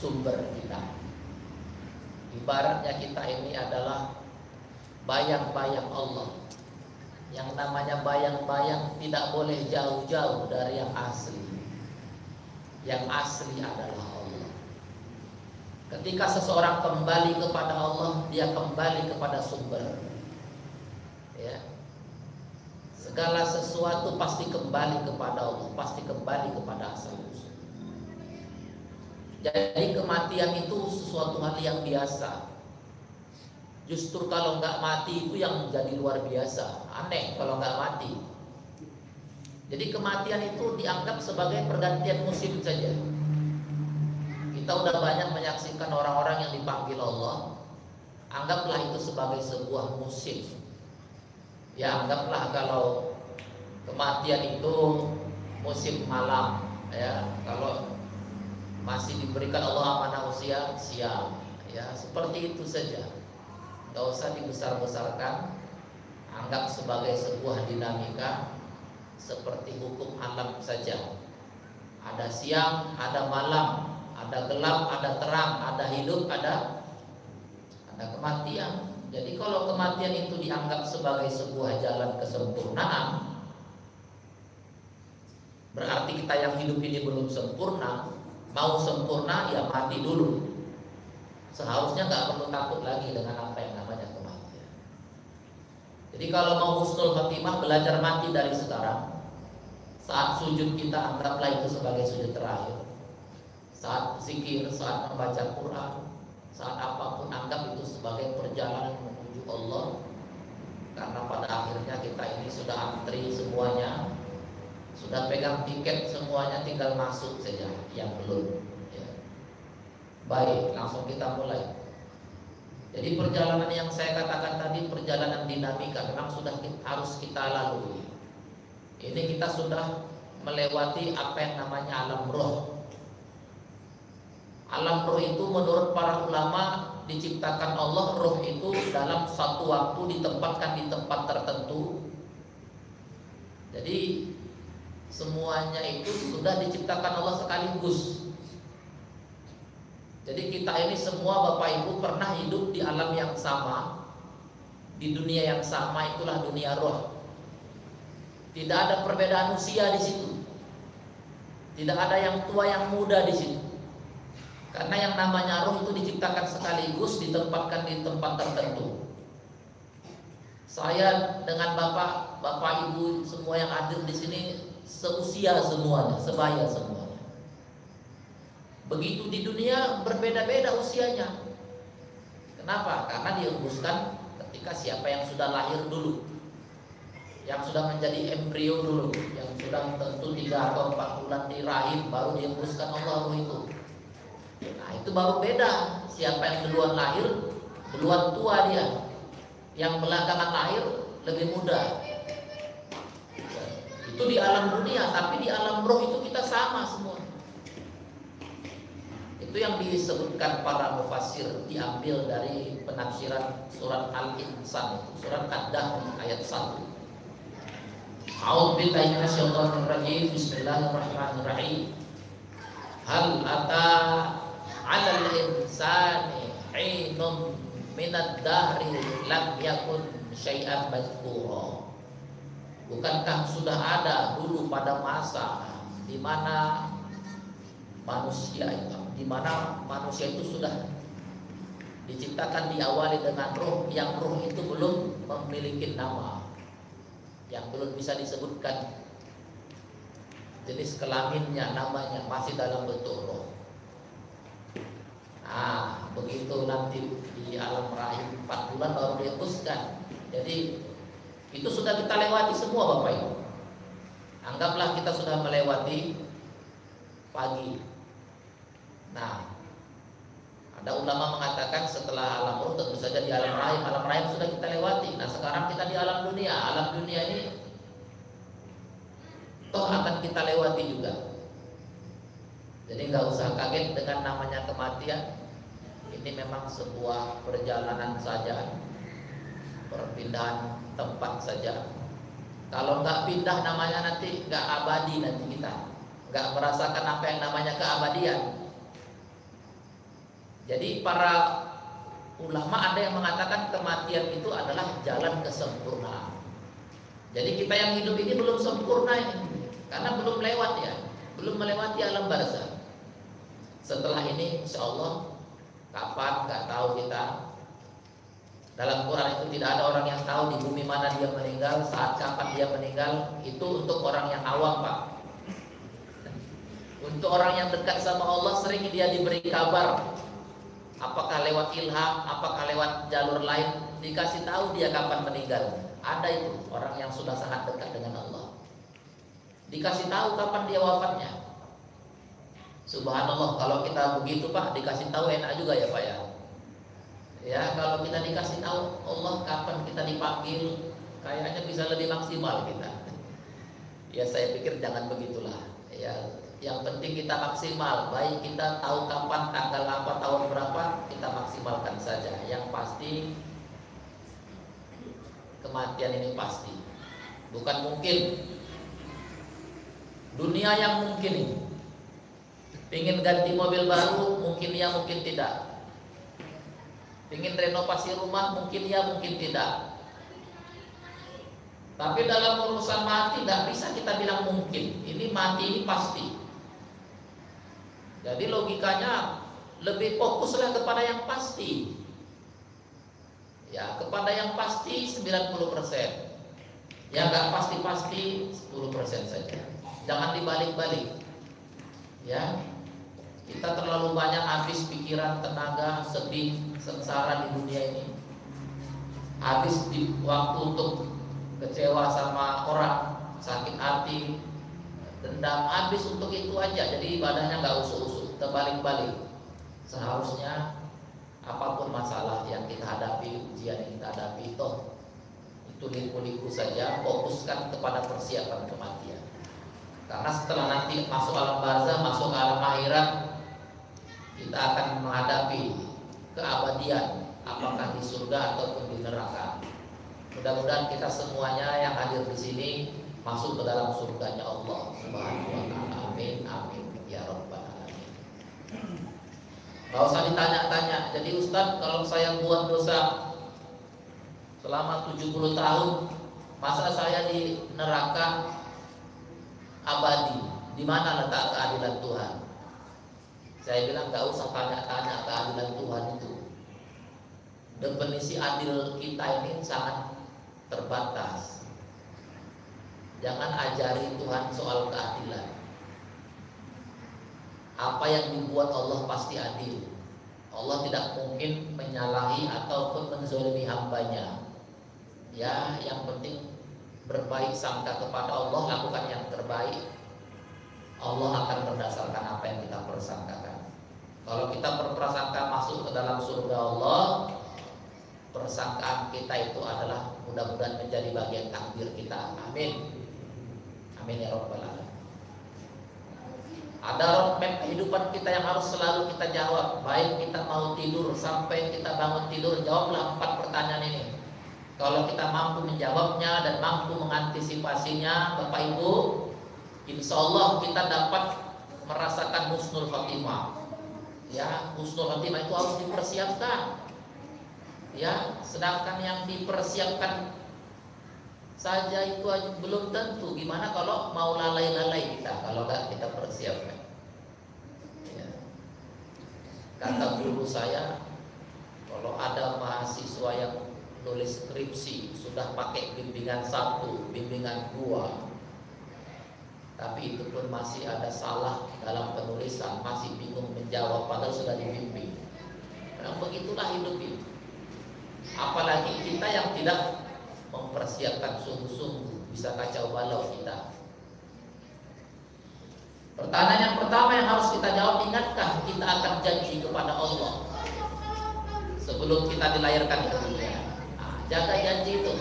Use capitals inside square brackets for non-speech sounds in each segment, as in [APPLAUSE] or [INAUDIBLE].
sumber kita. Ibaratnya kita ini adalah bayang-bayang Allah. Yang namanya bayang-bayang tidak boleh jauh-jauh dari yang asli. Yang asli adalah Allah. Ketika seseorang kembali kepada Allah, dia kembali kepada sumber. Ya. Segala sesuatu pasti kembali kepada Allah, pasti kembali kepada asal usul. Jadi kematian itu sesuatu hal yang biasa. Justru kalau nggak mati itu yang menjadi luar biasa. Aneh kalau nggak mati. Jadi kematian itu dianggap sebagai pergantian musim saja. Kita udah banyak menyaksikan orang-orang yang dipanggil Allah. Anggaplah itu sebagai sebuah musim. Ya anggaplah kalau kematian itu musim malam. Ya kalau masih diberikan Allah amanah usia siang. Ya seperti itu saja. Gak usah dibesar-besarkan. Anggap sebagai sebuah dinamika Seperti hukum alam saja. Ada siang, ada malam Ada gelap, ada terang Ada hidup, ada Ada kematian. Jadi kalau kematian itu dianggap sebagai sebuah jalan kesempurnaan Berarti kita yang hidup ini belum sempurna Mau sempurna ya mati dulu Seharusnya nggak perlu takut lagi dengan apa yang jadi kalau mau husnul khotimah belajar mati dari sekarang. Saat sujud kita anggaplah itu sebagai sujud terakhir. Saat zikir, saat membaca Quran, saat apa pun anggap itu sebagai perjalanan menuju Allah. Karena pada akhirnya kita ini sudah antri semuanya, sudah pegang tiket semuanya tinggal masuk saja yang belum. Ya. Baik, langsung kita mulai. Jadi perjalanan yang saya katakan tadi perjalanan dinamika memang sudah harus kita lalui. Ini kita sudah melewati apa yang namanya alam roh. Alam roh itu menurut para ulama diciptakan Allah roh itu dalam satu waktu ditempatkan di tempat tertentu. Jadi semuanya itu sudah diciptakan Allah sekaligus. Jadi kita ini semua Bapak Ibu pernah hidup di alam yang sama Di dunia yang sama itulah dunia roh. Tidak ada perbedaan usia di situ. Tidak ada yang tua yang muda di situ. Karena yang namanya roh itu diciptakan sekaligus Ditempatkan di tempat tertentu. Saya dengan Bapak Bapak Ibu semua yang hadir di sini Seusia semuanya Sebaya semua Begitu di dunia berbeda-beda usianya. Kenapa? Karena dihembuskan ketika siapa yang sudah lahir dulu. Yang sudah menjadi embrio dulu, yang sudah tentu 3 atau 4 bulan di rahim baru dihembuskan Allah itu. Nah, itu baru beda. Siapa yang duluan lahir, duluan tua dia. Yang belakangan lahir lebih muda. Itu di alam dunia, tapi di alam roh itu kita sama semua. Itu yang disebutkan para mufassir diambil dari penafsiran surat Al-Insan surat Ad-Dahr ayat 1. A'udzu billahi minasyaitonir rajim. Bismillahirrahmanirrahim. Hal ata 'alal insani 'ainun minad dahri lam yakun syai'an madhkura. Bukankah sudah ada dulu pada masa di mana manusia itu di mana manusia itu sudah diciptakan diawali dengan roh yang roh itu belum memiliki nama yang belum bisa disebutkan. Jenis kelaminnya namanya masih dalam bentuk roh nah begitu nanti di alam rahim 4 bulan baru dihembuskan. Jadi itu sudah kita lewati semua Bapak Ibu anggaplah kita sudah melewati pagi Nah, ada ulama mengatakan setelah alam ruh tentu saja di alam rahim, alam rahim sudah kita lewati. Nah, sekarang kita di alam dunia. Alam dunia ini toh akan kita lewati juga. Jadi nggak usah kaget dengan namanya kematian. Ini memang sebuah perjalanan saja, perpindahan tempat saja. Kalau nggak pindah namanya nanti nggak abadi nanti kita, nggak merasakan apa yang namanya keabadian. Jadi para ulama ada yang mengatakan kematian itu adalah jalan kesempurnaan. Jadi kita yang hidup ini belum sempurna ini, karena belum lewat ya, belum melewati alam barzah. Setelah ini, insya Allah, kapan nggak tahu kita dalam Quran itu tidak ada orang yang tahu di bumi mana dia meninggal, saat kapan dia meninggal. Itu untuk orang yang awam, Pak. Untuk orang yang dekat sama Allah sering dia diberi kabar. Apakah lewat ilham, apakah lewat jalur lain, dikasih tahu dia kapan meninggal. Ada itu orang yang sudah sangat dekat dengan Allah. Dikasih tahu kapan dia wafatnya. Subhanallah, kalau kita begitu Pak, dikasih tahu enak juga ya Pak ya. Ya kalau kita dikasih tahu Allah kapan kita dipanggil, kayaknya bisa lebih maksimal kita. [LAUGHS] Ya saya pikir jangan begitulah. Ya yang penting kita maksimal, baik kita tahu kapan, tanggal apa, tahun berapa, kita maksimalkan saja. Yang pasti kematian ini pasti, bukan mungkin. Dunia yang mungkin ingin ganti mobil baru, mungkin ya, mungkin tidak ingin renovasi rumah mungkin ya mungkin tidak. Tapi dalam urusan mati tidak bisa kita bilang mungkin. Ini mati ini pasti. Jadi logikanya lebih fokuslah kepada yang pasti. Ya kepada yang pasti 90% yang nggak pasti-pasti 10% saja. Jangan dibalik-balik. Ya kita terlalu banyak habis pikiran, tenaga, sedih, sengsara di dunia ini. Habis di waktu untuk kecewa sama orang, sakit hati, dendam, habis untuk itu aja. Jadi ibadahnya nggak usuk-usuk, terbalik-balik. Seharusnya apa pun masalah yang kita hadapi, ujian yang kita hadapi, toh itu liku-liku saja, fokuskan kepada persiapan kematian. Karena setelah nanti masuk alam barzah, masuk alam akhirat, kita akan menghadapi keabadian apakah di surga ataupun di neraka. Mudah-mudahan kita semuanya yang hadir di sini masuk ke dalam surganya Allah Subhanahu wa taala. Amin amin ya rabbal alamin. Usah ditanya-tanya. Jadi Ustaz, kalau saya buat dosa selama 70 tahun, masa saya di neraka abadi? Di mana letak keadilan Tuhan? Saya bilang gak usah tanya-tanya keadilan Tuhan itu. Definisi adil kita ini sangat terbatas. Jangan ajari Tuhan soal keadilan. Apa yang dibuat Allah pasti adil. Allah tidak mungkin menyalahi ataupun menzolimi hambanya. Ya, yang penting berbaik sangka kepada Allah, lakukan yang terbaik. Allah akan berdasarkan apa yang kita persangkakan. Kalau kita berprasangka masuk ke dalam surga Allah, persangkaan kita itu adalah mudah-mudahan menjadi bagian takdir kita. Amin. Amin ya rabbal alamin. Ada roadmap kehidupan kita yang harus selalu kita jawab. Baik kita mau tidur sampai kita bangun tidur, jawablah empat pertanyaan ini. Kalau kita mampu menjawabnya dan mampu mengantisipasinya, Bapak Ibu, insya Allah kita dapat merasakan husnul khotimah ya husnul khotimah itu harus dipersiapkan. Ya sedangkan yang dipersiapkan saja itu belum tentu. Gimana kalau mau lalai-lalai kita kalau nggak kita persiapkan? Ya. kata guru saya kalau ada mahasiswa yang nulis skripsi sudah pakai bimbingan satu bimbingan dua tapi itu pun masih ada salah dalam penulisan, masih bingung menjawab padahal sudah dibimbing. Karena begitulah hidup ini. Apalagi kita yang tidak mempersiapkan sungguh-sungguh bisa kacau balau kita. Pertanyaan yang pertama yang harus kita jawab ingatkah kita akan janji kepada Allah sebelum kita dilahirkan ke dunia. Nah, jaga janji itu.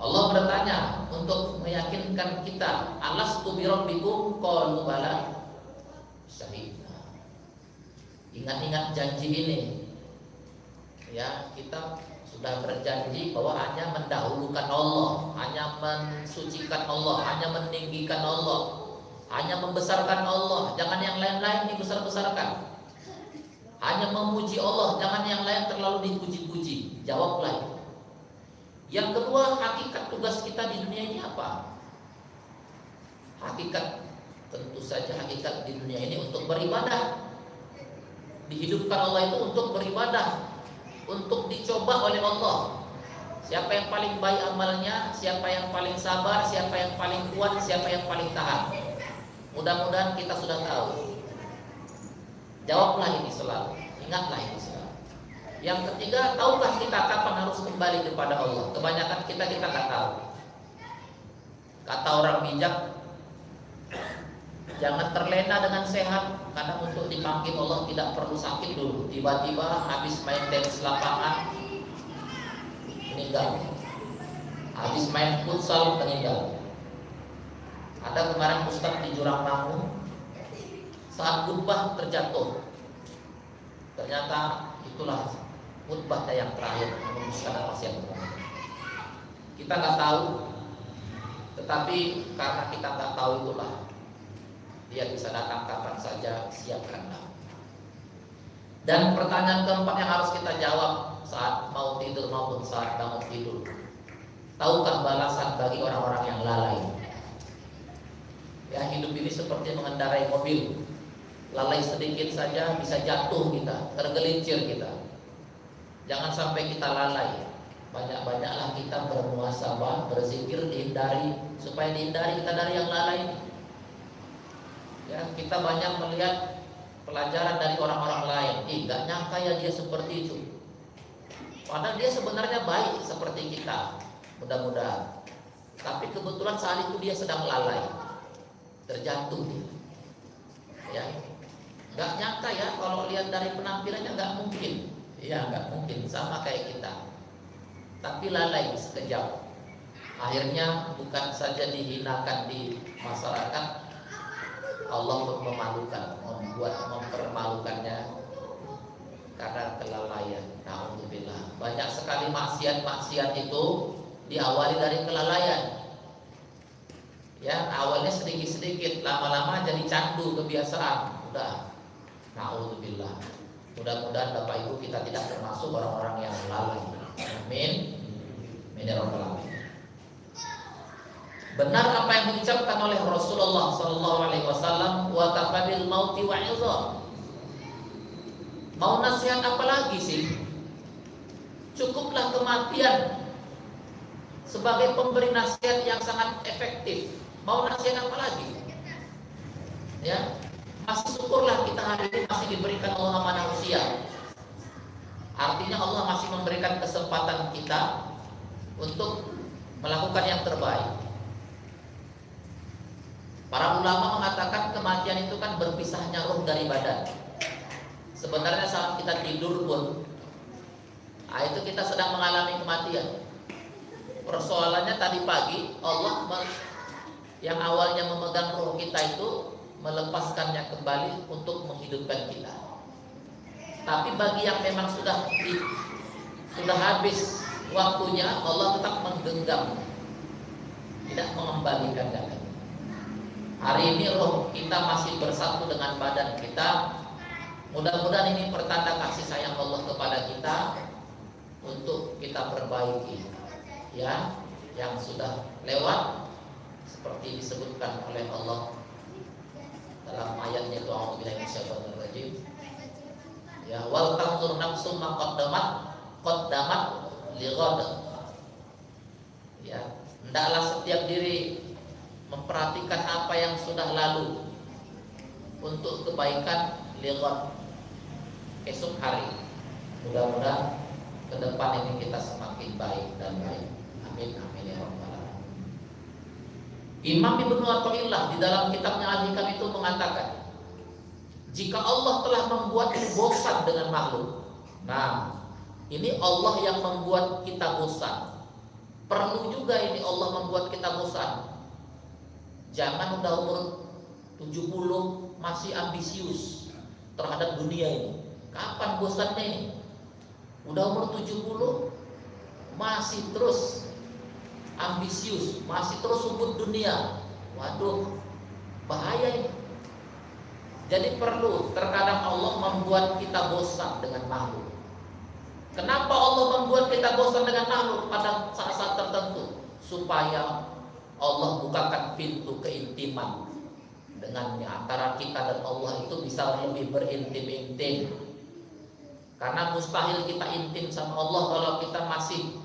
Allah bertanya untuk kita, "Alastu bi rabbikum?" Qalu. Syahidna. Ingat-ingat janji ini. Ya, kita sudah berjanji bahwa hanya mendahulukan Allah, hanya mensucikan Allah, hanya meninggikan Allah. Hanya membesarkan Allah, jangan yang lain-lain dibesar-besarkan. Hanya memuji Allah, jangan yang lain terlalu dipuji-puji. Jawablah. Yang kedua, hakikat tugas kita di dunia ini apa? Hakikat tentu saja hakikat di dunia ini untuk beribadah. Dihidupkan Allah itu untuk beribadah, untuk dicoba oleh Allah. Siapa yang paling baik amalnya, siapa yang paling sabar, siapa yang paling kuat, siapa yang paling tahan. Mudah-mudahan kita sudah tahu. Jawablah ini selalu. Ingatlah ini selalu. Yang ketiga, tahukah kita kapan harus kembali kepada Allah? Kebanyakan kita kita nggak tahu. Kata orang bijak, jangan terlena dengan sehat karena untuk dipanggil Allah tidak perlu sakit dulu. Tiba-tiba habis main tenis lapangan meninggal. Habis main futsal meninggal. Ada kemarin Ustaz di Jurang Mangu saat khutbah terjatuh. Ternyata itulah khutbahnya yang terakhir memutuskan apa yang Kita nggak tahu, tetapi karena kita nggak tahu itulah dia bisa datang kapan saja siapkanlah. Dan pertanyaan keempat yang harus kita jawab saat mau tidur maupun saat bangun tidur. Tahukah balasan bagi orang-orang yang lalai? Ya hidup ini seperti mengendarai mobil Lalai sedikit saja bisa jatuh kita Tergelincir kita Jangan sampai kita lalai Banyak-banyaklah kita bermuasabah Berzikir, dihindari Supaya dihindari kita dari yang lalai Ya, kita banyak melihat pelajaran dari orang-orang lain. Gak nyangka ya dia seperti itu. Padahal dia sebenarnya baik seperti kita. Mudah-mudahan. Tapi kebetulan saat itu dia sedang lalai terjatuh. Ya, nggak nyangka ya kalau lihat dari penampilannya nggak mungkin. Ya nggak mungkin sama kayak kita. Tapi lalai sekejap. Akhirnya bukan saja dihinakan di masyarakat, Allah pun memalukan, membuat mempermalukannya karena kelalaian. Alhamdulillah. Banyak sekali maksiat-maksiat itu diawali dari kelalaian. Ya, awalnya sedikit-sedikit, lama-lama jadi candu kebiasaan. Udah. Nauzubillah. Mudah-mudahan Bapak Ibu kita tidak termasuk orang-orang yang lalai. Amin. Amin ya Benar apa yang diucapkan oleh Rasulullah sallallahu alaihi wasallam wa kafabil mauti wa Mau nasihat apa lagi sih? Cukuplah kematian sebagai pemberi nasihat yang sangat efektif Mau nasihat apa lagi? Ya, masih syukurlah kita hari ini masih diberikan Allah amanah usia. Artinya Allah masih memberikan kesempatan kita untuk melakukan yang terbaik. Para ulama mengatakan kematian itu kan berpisahnya roh dari badan. Sebenarnya saat kita tidur pun, nah itu kita sedang mengalami kematian. Persoalannya tadi pagi Allah yang awalnya memegang roh kita itu melepaskannya kembali untuk menghidupkan kita. Tapi bagi yang memang sudah sudah habis waktunya, Allah tetap menggenggam, tidak mengembalikannya lagi. Hari ini roh kita masih bersatu dengan badan kita. Mudah-mudahan ini pertanda kasih sayang Allah kepada kita untuk kita perbaiki. Ya, yang sudah lewat seperti disebutkan oleh Allah dalam ayatnya itu minasyaitonir rajim ya wal tanzur nafsum ma qaddamat qaddamat ya hendaklah setiap diri memperhatikan apa yang sudah lalu untuk kebaikan li esok hari mudah-mudahan ke depan ini kita semakin baik dan baik amin amin ya rabbal Imam Ibnu Athaillah di dalam kitabnya Al-Hikam itu mengatakan jika Allah telah membuat bosan dengan makhluk. Nah, ini Allah yang membuat kita bosan. Perlu juga ini Allah membuat. Jangan udah umur 70 masih ambisius terhadap dunia ini. Kapan bosannya ini? Udah umur 70 masih terus ambisius, masih terus ubud dunia. Waduh, bahaya Jadi perlu terkadang Allah membuat kita bosan dengan makhluk. Kenapa Allah membuat kita bosan dengan makhluk pada saat-saat tertentu? Supaya Allah bukakan pintu keintiman dengannya antara kita dan Allah itu bisa lebih berintim-intim. Karena mustahil kita intim sama Allah kalau kita masih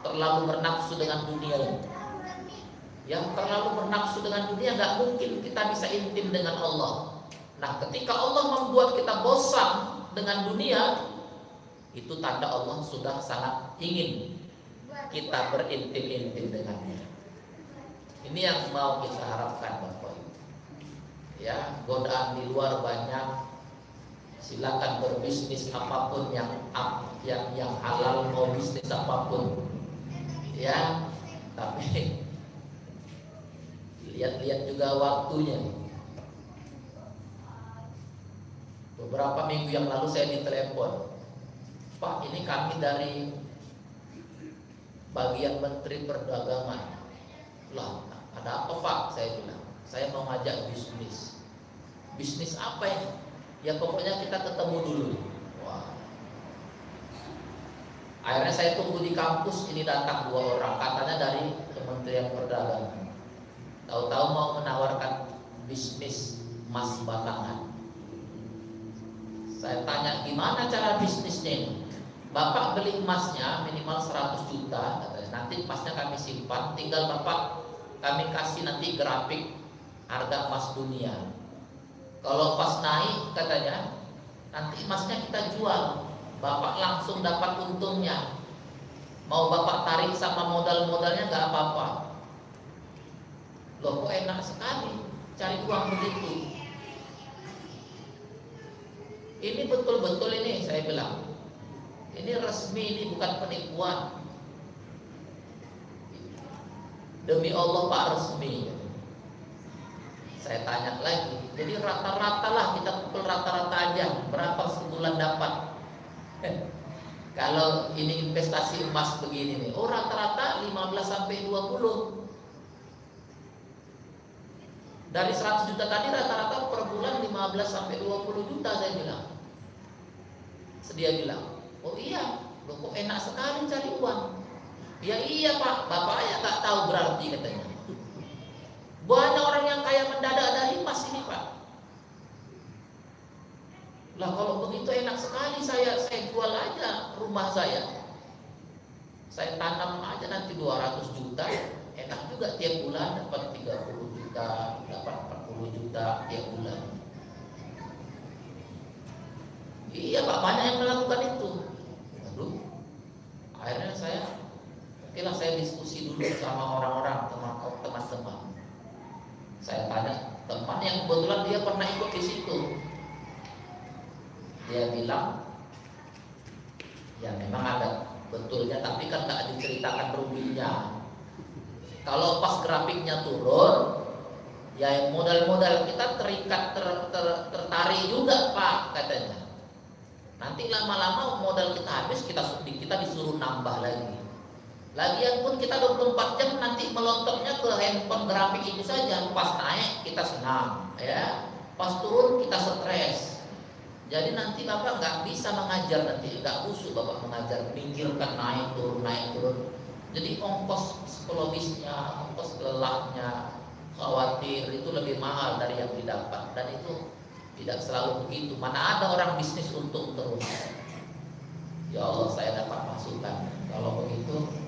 terlalu bernafsu dengan dunia. Yang terlalu bernafsu dengan dunia nggak mungkin kita bisa intim dengan Allah. Nah, ketika Allah membuat kita bosan dengan dunia, itu tanda Allah sudah sangat ingin kita berintim-intim dengannya. Ini yang mau kita harapkan Bapak ya godaan di luar banyak. Silakan berbisnis apa pun yang yang yang halal mau bisnis apa pun. Ya tapi [LAUGHS] lihat-lihat juga waktunya. Beberapa minggu yang lalu saya ditelepon Pak ini kami dari bagian Menteri Perdagangan. Lah ada apa Pak saya bilang saya mau ngajak bisnis bisnis apa ya? Ya pokoknya kita ketemu dulu. Wah. Akhirnya saya tunggu di kampus ini datang dua orang katanya dari Kementerian Perdagangan. Tahu-tahu mau menawarkan bisnis emas batangan. Saya tanya gimana cara bisnisnya ini? Bapak beli emasnya minimal 100 juta. Nanti emasnya kami simpan, tinggal Bapak kami kasih nanti grafik harga emas dunia. Kalau pas naik katanya nanti emasnya kita jual, bapak langsung dapat untungnya. Mau bapak tarik sama modal-modalnya nggak apa-apa. Loh kok enak sekali cari uang begitu. Ini betul-betul ini saya bilang. Ini resmi ini bukan penipuan. Demi Allah Pak resmi. Saya tanya lagi, jadi rata-rata lah kita pukul rata-rata aja berapa sebulan dapat. Kalau ini investasi emas begini nih, oh rata-rata 15 sampai 20. Dari 100 juta tadi rata-rata per bulan 15 sampai 20 juta saya bilang. Sedia bilang, oh iya, loh kok enak sekali cari uang. Ya iya pak, bapaknya tak tahu berarti katanya. Banyak orang yang kaya mendadak dari emas ini Pak. Lah kalau begitu enak sekali saya saya jual aja rumah saya. Saya tanam aja nanti 200 juta, enak juga tiap bulan dapat 30 juta, dapat 40 juta tiap bulan. Iya Pak, banyak yang melakukan itu. Aduh, akhirnya saya, oke lah saya diskusi dulu sama orang-orang, teman-teman. Saya tanya teman yang kebetulan dia pernah ikut di situ. Dia bilang, ya memang ada betulnya, tapi kan nggak diceritakan ruginya. Kalau pas grafiknya turun, ya modal-modal kita terikat ter, ter, tertarik juga pak katanya. Nanti lama-lama modal kita habis, kita kita disuruh nambah lagi. Lagian pun kita 24 jam nanti melontoknya ke handphone grafik itu saja. Pas naik kita senang, ya. Pas turun kita stres. Jadi nanti bapak nggak bisa mengajar nanti nggak usul bapak mengajar minggirkan naik turun naik turun. Jadi ongkos psikologisnya, ongkos lelahnya, khawatir itu lebih mahal dari yang didapat dan itu tidak selalu begitu. Mana ada orang bisnis untuk terus. Ya Allah saya dapat masukan. Kalau begitu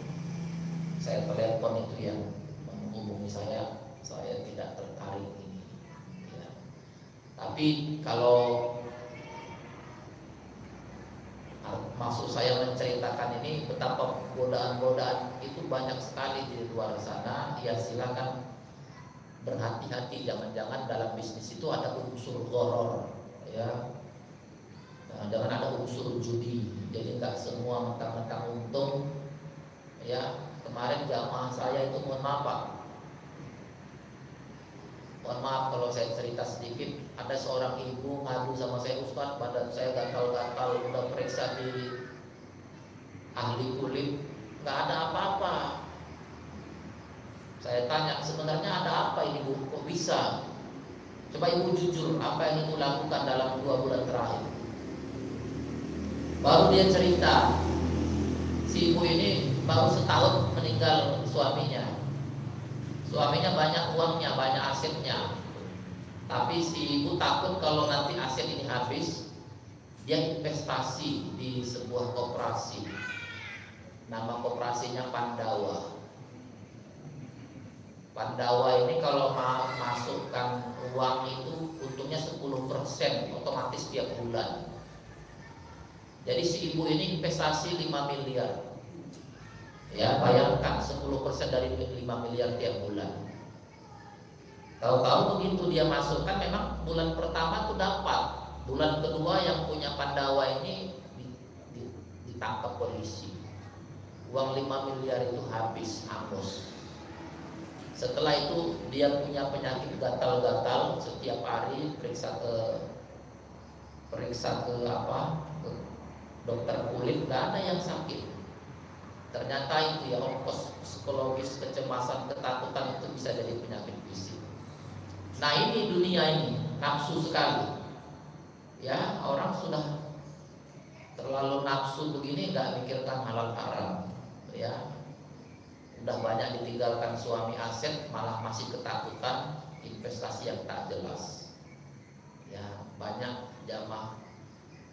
saya telepon itu yang menghubungi saya saya tidak tertarik ini. Ya. tapi kalau maksud saya menceritakan ini betapa godaan-godaan itu banyak sekali di luar sana. Ya silakan berhati-hati jangan-jangan dalam bisnis itu ada unsur goror ya. Nah, jangan ada unsur judi. Jadi nggak semua mentang-mentang untung ya Kemarin jamaah saya itu mohon maaf Pak. Mohon maaf kalau saya cerita sedikit. Ada seorang ibu ngadu sama saya Ustaz Badan saya gatal-gatal Udah periksa di ahli kulit. Gak ada apa-apa. Saya tanya sebenarnya ada apa ini bu? Kok bisa? Coba ibu jujur apa yang ibu lakukan dalam dua bulan terakhir. Baru dia cerita, si ibu ini baru setahun meninggal suaminya. Suaminya banyak uangnya, banyak asetnya. Tapi si ibu takut kalau nanti aset ini habis, dia investasi di sebuah koperasi. Nama koperasinya Pandawa. Pandawa ini kalau ma masukkan uang itu untungnya 10% otomatis tiap bulan. Jadi si ibu ini investasi 5 miliar. Ya, bayangkan 10% dari 5 miliar tiap bulan. Tahu-tahu begitu dia masukkan memang bulan pertama itu dapat. Bulan kedua yang punya Pandawa ini ditangkap polisi. Uang 5 miliar itu habis, hangus. Setelah itu dia punya penyakit gatal-gatal setiap hari periksa ke periksa ke apa? ke dokter kulit, nggak ada yang sakit Ternyata itu ya ongkos psikologis, kecemasan, ketakutan itu bisa jadi penyakit fisik. Nah ini dunia ini nafsu sekali. Ya orang sudah terlalu nafsu begini nggak mikirkan halal haram. Ya udah banyak ditinggalkan suami aset malah masih ketakutan investasi yang tak jelas. Ya banyak jamaah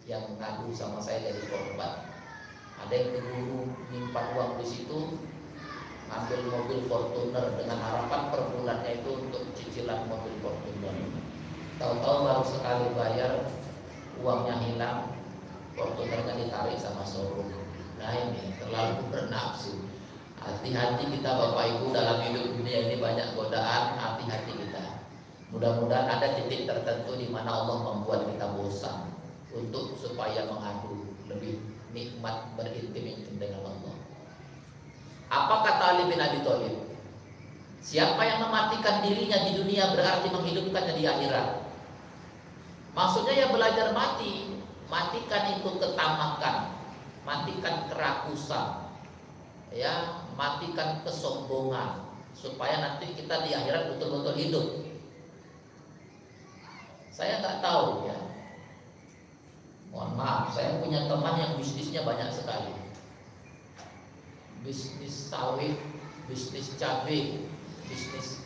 yang ngadu sama saya dari korban ada yang keburu nyimpan uang di situ ambil mobil Fortuner dengan harapan per bulannya itu untuk cicilan mobil Fortuner. Tahu-tahu baru sekali bayar uangnya hilang Fortunernya ditarik sama showroom. Nah ini terlalu bernafsu. Hati-hati kita Bapak Ibu dalam hidup dunia ini banyak godaan hati-hati kita. Mudah-mudahan ada titik tertentu di mana Allah membuat kita bosan untuk supaya mengadu lebih nikmat berintim dengan Allah. Apa kata Ali bin Abi Thalib? Siapa yang mematikan dirinya di dunia berarti menghidupkannya di akhirat. Maksudnya ya belajar mati, matikan itu ketamakan, matikan kerakusan, ya, matikan kesombongan supaya nanti kita di akhirat betul-betul hidup. Saya nggak tahu ya, Mohon maaf, saya punya teman yang bisnisnya banyak sekali. Bisnis sawit, bisnis cabai, bisnis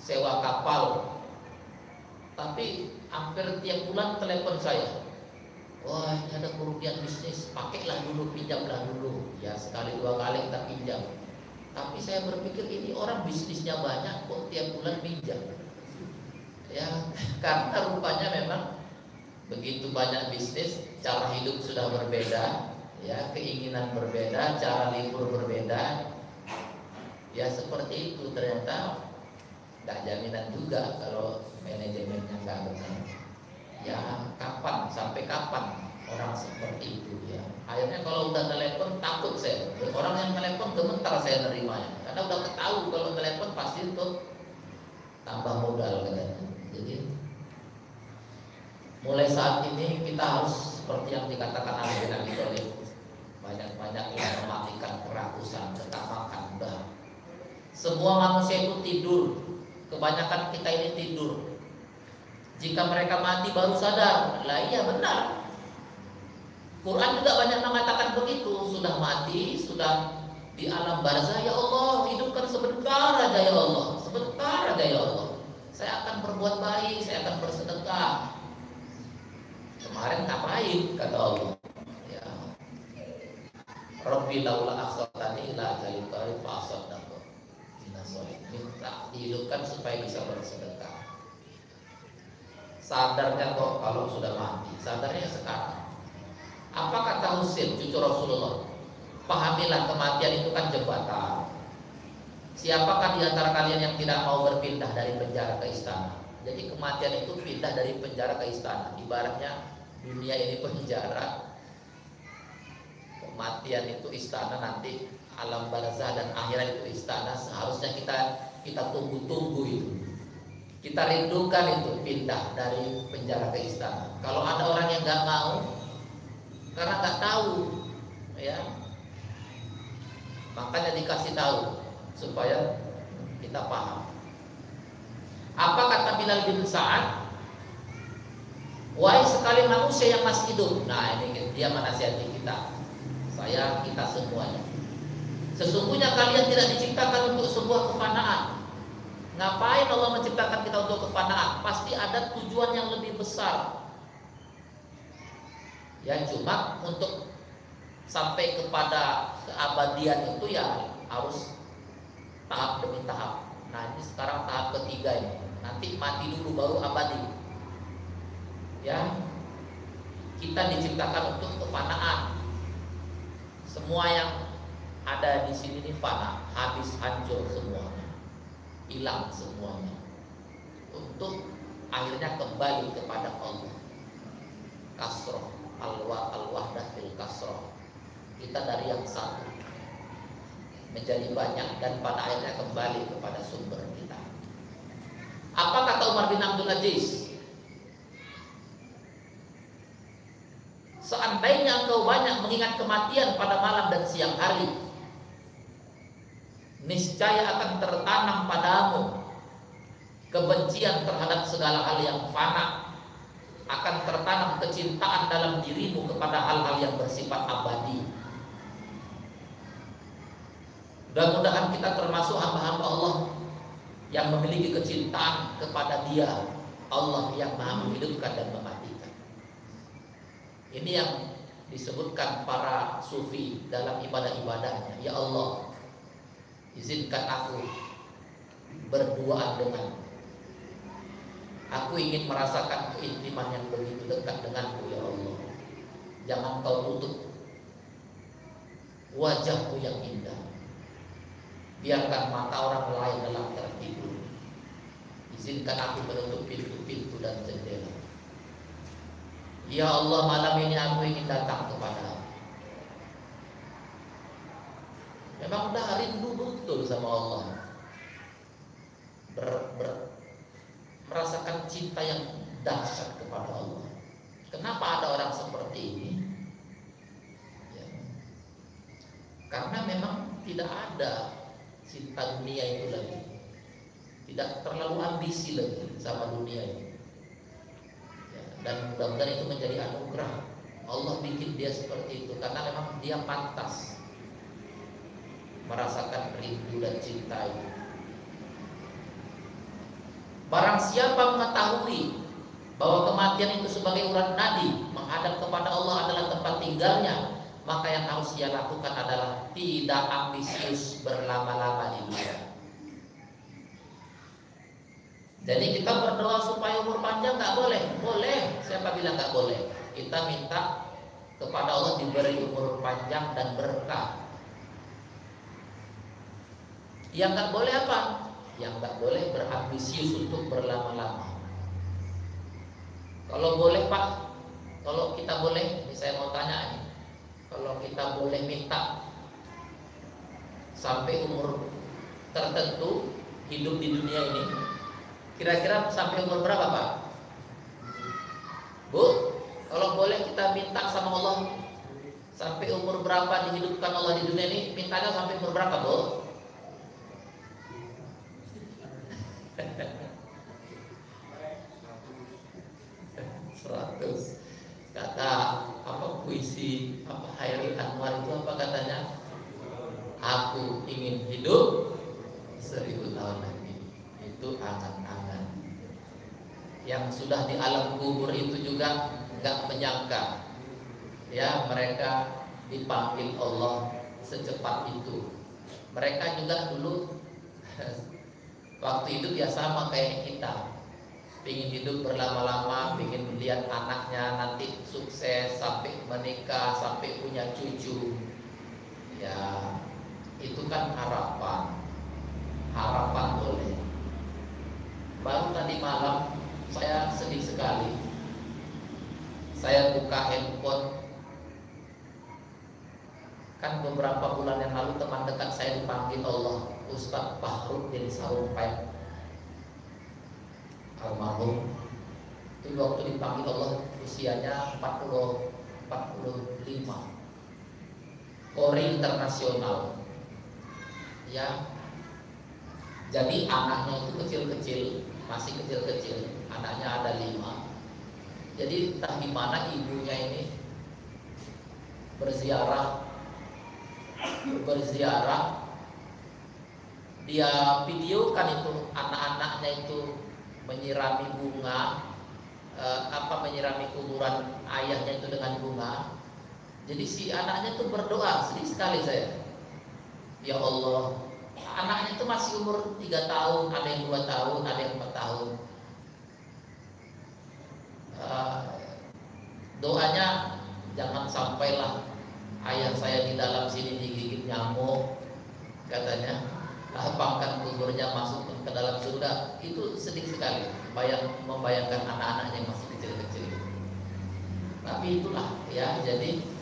sewa kapal. Tapi hampir tiap bulan telepon saya. Wah, ini ada kerugian bisnis, pakailah dulu, pinjamlah dulu. Ya, sekali dua kali kita pinjam. Tapi saya berpikir ini orang bisnisnya banyak kok tiap bulan pinjam. Ya, [LAUGHS] karena rupanya memang begitu banyak bisnis, cara hidup sudah berbeda, ya keinginan berbeda, cara libur berbeda, ya seperti itu ternyata nggak jaminan juga kalau manajemennya nggak benar. Ya kapan sampai kapan orang seperti itu ya. Akhirnya kalau udah telepon takut saya. Orang yang telepon gemetar saya nerimanya. Karena udah ketahui kalau telepon pasti untuk tambah modal katanya. Jadi Mulai saat ini kita harus seperti yang dikatakan oleh bin Abi Thalib, banyak-banyak yang mematikan kerakusan, ketamakan, udah. Semua manusia itu tidur, kebanyakan kita ini tidur. Jika mereka mati baru sadar, lah iya benar. Quran juga banyak mengatakan begitu, sudah mati, sudah di alam barzah ya Allah hidupkan sebentar aja ya Allah sebentar aja ya Allah saya akan berbuat baik saya akan bersedekah Kemarin ngapain kata Allah? Ya. Rabbi laula akhartani ila ajalin qarib fa asaddaqu. Minta dihidupkan supaya bisa bersedekah. Sadarnya kok kalau sudah mati, sadarnya sekarang. Apa kata Husin, cucu Rasulullah? Pahamilah kematian itu kan jembatan. Siapakah di antara kalian yang tidak mau berpindah dari penjara ke istana? Jadi kematian itu pindah dari penjara ke istana. Ibaratnya dunia ini penjara. Kematian itu istana nanti alam barzah dan akhirat itu istana. Seharusnya kita kita tunggu-tunggu itu. Kita rindukan itu pindah dari penjara ke istana. Kalau ada orang yang nggak mau karena nggak tahu ya. Makanya dikasih tahu supaya kita paham Apa kata Bilal bin Sa'ad? Wahai sekali manusia yang masih hidup. Nah, ini dia menasihati kita. Saya, kita semuanya. Sesungguhnya kalian tidak diciptakan untuk sebuah kefanaan. Ngapain Allah menciptakan kita untuk kefanaan? Pasti ada tujuan yang lebih besar. Ya cuma untuk sampai kepada keabadian itu ya harus tahap demi tahap. Nah ini sekarang tahap ketiga ini. Nanti mati dulu baru abadi. Ya, kita diciptakan untuk kefanaan. Semua yang ada di sini ini fana, habis hancur semuanya, hilang semuanya. Untuk akhirnya kembali kepada Allah. Kasroh, alwa al-wahdah fil kasroh. Kita dari yang satu menjadi banyak dan pada akhirnya kembali kepada sumber. Apa kata Umar bin Abdul Aziz? Seandainya engkau banyak mengingat kematian pada malam dan siang hari, niscaya akan tertanam padamu kebencian terhadap segala hal yang fana, akan tertanam kecintaan dalam dirimu kepada hal-hal yang bersifat abadi. Mudah-mudahan kita termasuk hamba-hamba Allah yang memiliki kecintaan kepada Dia, Allah yang Maha menghidupkan dan mematikan. Ini yang disebutkan para sufi dalam ibadah-ibadahnya. Ya Allah, izinkan aku berduaan dengan Aku ingin merasakan keintiman yang begitu dekat denganmu ya Allah. Jangan kau tutup wajahmu yang indah. Biarkan mata orang lain dalam tertidur. Izinkan aku menutup pintu-pintu dan jendela. Ya Allah malam ini aku ingin datang kepada Memang udah rindu betul sama Allah ber, ber, Merasakan cinta yang dahsyat kepada Allah Kenapa ada orang seperti ini? Ya. Karena memang tidak ada cinta dunia itu lagi. Tidak terlalu ambisi lagi sama dunia ini. Dan mudah-mudahan itu menjadi anugerah. Allah bikin dia seperti itu karena memang dia pantas merasakan rindu dan cinta itu. Barang siapa mengetahui bahwa kematian itu sebagai urat nadi menghadap kepada Allah adalah tempat tinggalnya, maka yang harus dia lakukan adalah tidak ambisius berlama-lama di dunia. Jadi kita berdoa supaya umur panjang nggak boleh, boleh. Siapa bilang nggak boleh? Kita minta kepada Allah diberi umur panjang dan berkah. Yang nggak boleh apa? Yang nggak boleh berambisius untuk berlama-lama. Kalau boleh Pak, kalau kita boleh, ini saya mau tanya ini. Kalau kita boleh minta sampai umur tertentu hidup di dunia ini, Kira-kira sampai umur berapa Pak? Bu, kalau boleh kita minta sama Allah Sampai umur berapa dihidupkan Allah di dunia ini Mintanya sampai umur berapa Bu? [LAUGHS] Seratus Kata apa puisi apa Hairi Anwar itu apa katanya? Aku ingin hidup seribu tahun lagi. Itu angan yang sudah di alam kubur itu juga nggak menyangka. Ya mereka dipanggil Allah secepat itu. Mereka juga dulu [LAUGHS] waktu itu ya sama kayak kita ingin hidup berlama-lama ingin melihat anaknya nanti sukses sampai menikah sampai punya cucu. Ya itu kan harapan. Harapan boleh. Baru tadi malam saya sedih sekali. Saya buka handphone. Kan beberapa bulan yang lalu teman dekat saya dipanggil Allah Ustadz Fahrudin Sarumpait Almarhum. Itu waktu dipanggil Allah usianya 40 45 Ori internasional. Ya. Jadi anaknya itu kecil-kecil masih kecil-kecil, anaknya ada lima. Jadi entah gimana ibunya ini berziarah, berziarah, dia videokan itu anak-anaknya itu menyirami bunga, eh, apa menyirami kuburan ayahnya itu dengan bunga. Jadi si anaknya itu berdoa, sedih sekali saya. Ya Allah, anaknya itu masih umur 3 tahun, ada yang 2 tahun, ada yang 4 tahun. Uh, doanya jangan sampailah ayah saya di dalam sini digigit nyamuk katanya lapangkan kuburnya masuk ke dalam surga itu sedih sekali bayang membayangkan anak-anak yang masih kecil-kecil tapi itulah ya jadi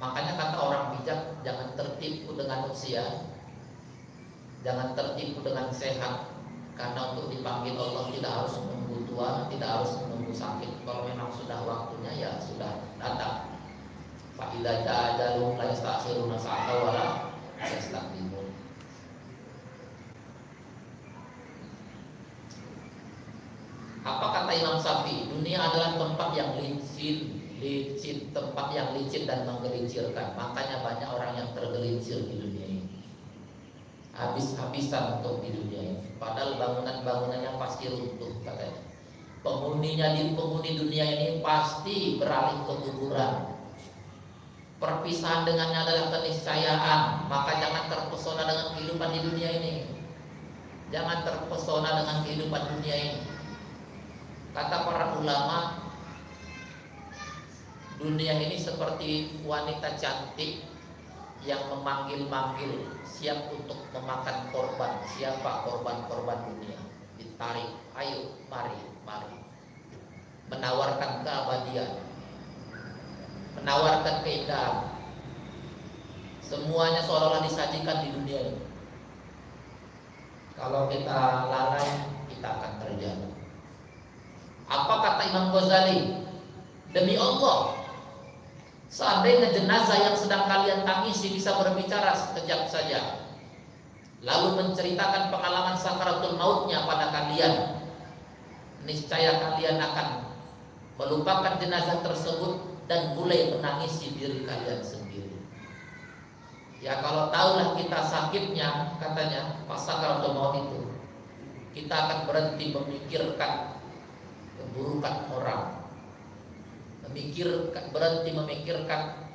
Makanya kata orang bijak jangan tertipu dengan usia, jangan tertipu dengan sehat, karena untuk dipanggil Allah tidak harus menunggu tua, tidak harus menunggu sakit. Kalau memang sudah waktunya ya sudah datang. Faidah jajalum la yastakhiruna sa'ata wa la yastaqdimun. Apa kata Imam Syafi'i? Dunia adalah tempat yang licin, licin tempat yang licin dan menggelincirkan. Makanya banyak orang yang tergelincir di dunia ini. Habis-habisan untuk di dunia ini. Padahal bangunan-bangunannya pasti runtuh katanya. Penghuninya di penghuni dunia ini pasti beralih ke kuburan perpisahan dengannya adalah keniscayaan maka jangan terpesona dengan kehidupan di dunia ini jangan terpesona dengan kehidupan dunia ini kata para ulama Dunia ini seperti wanita cantik yang memanggil-manggil siap untuk memakan korban. Siapa korban-korban dunia? Ditarik, ayo, mari, mari. Menawarkan keabadian. Menawarkan keindahan. Semuanya seolah-olah disajikan di dunia ini. Kalau kita lalai, kita akan terjatuh. Apa kata Imam Ghazali? Demi Allah, Seandainya jenazah yang sedang kalian tangisi bisa berbicara sekejap saja Lalu menceritakan pengalaman sakaratul mautnya pada kalian Niscaya kalian akan melupakan jenazah tersebut Dan mulai menangisi diri kalian sendiri. Ya kalau tahulah kita sakitnya katanya pas sakaratul maut itu Kita akan berhenti memikirkan keburukan orang. Memikir berhenti memikirkan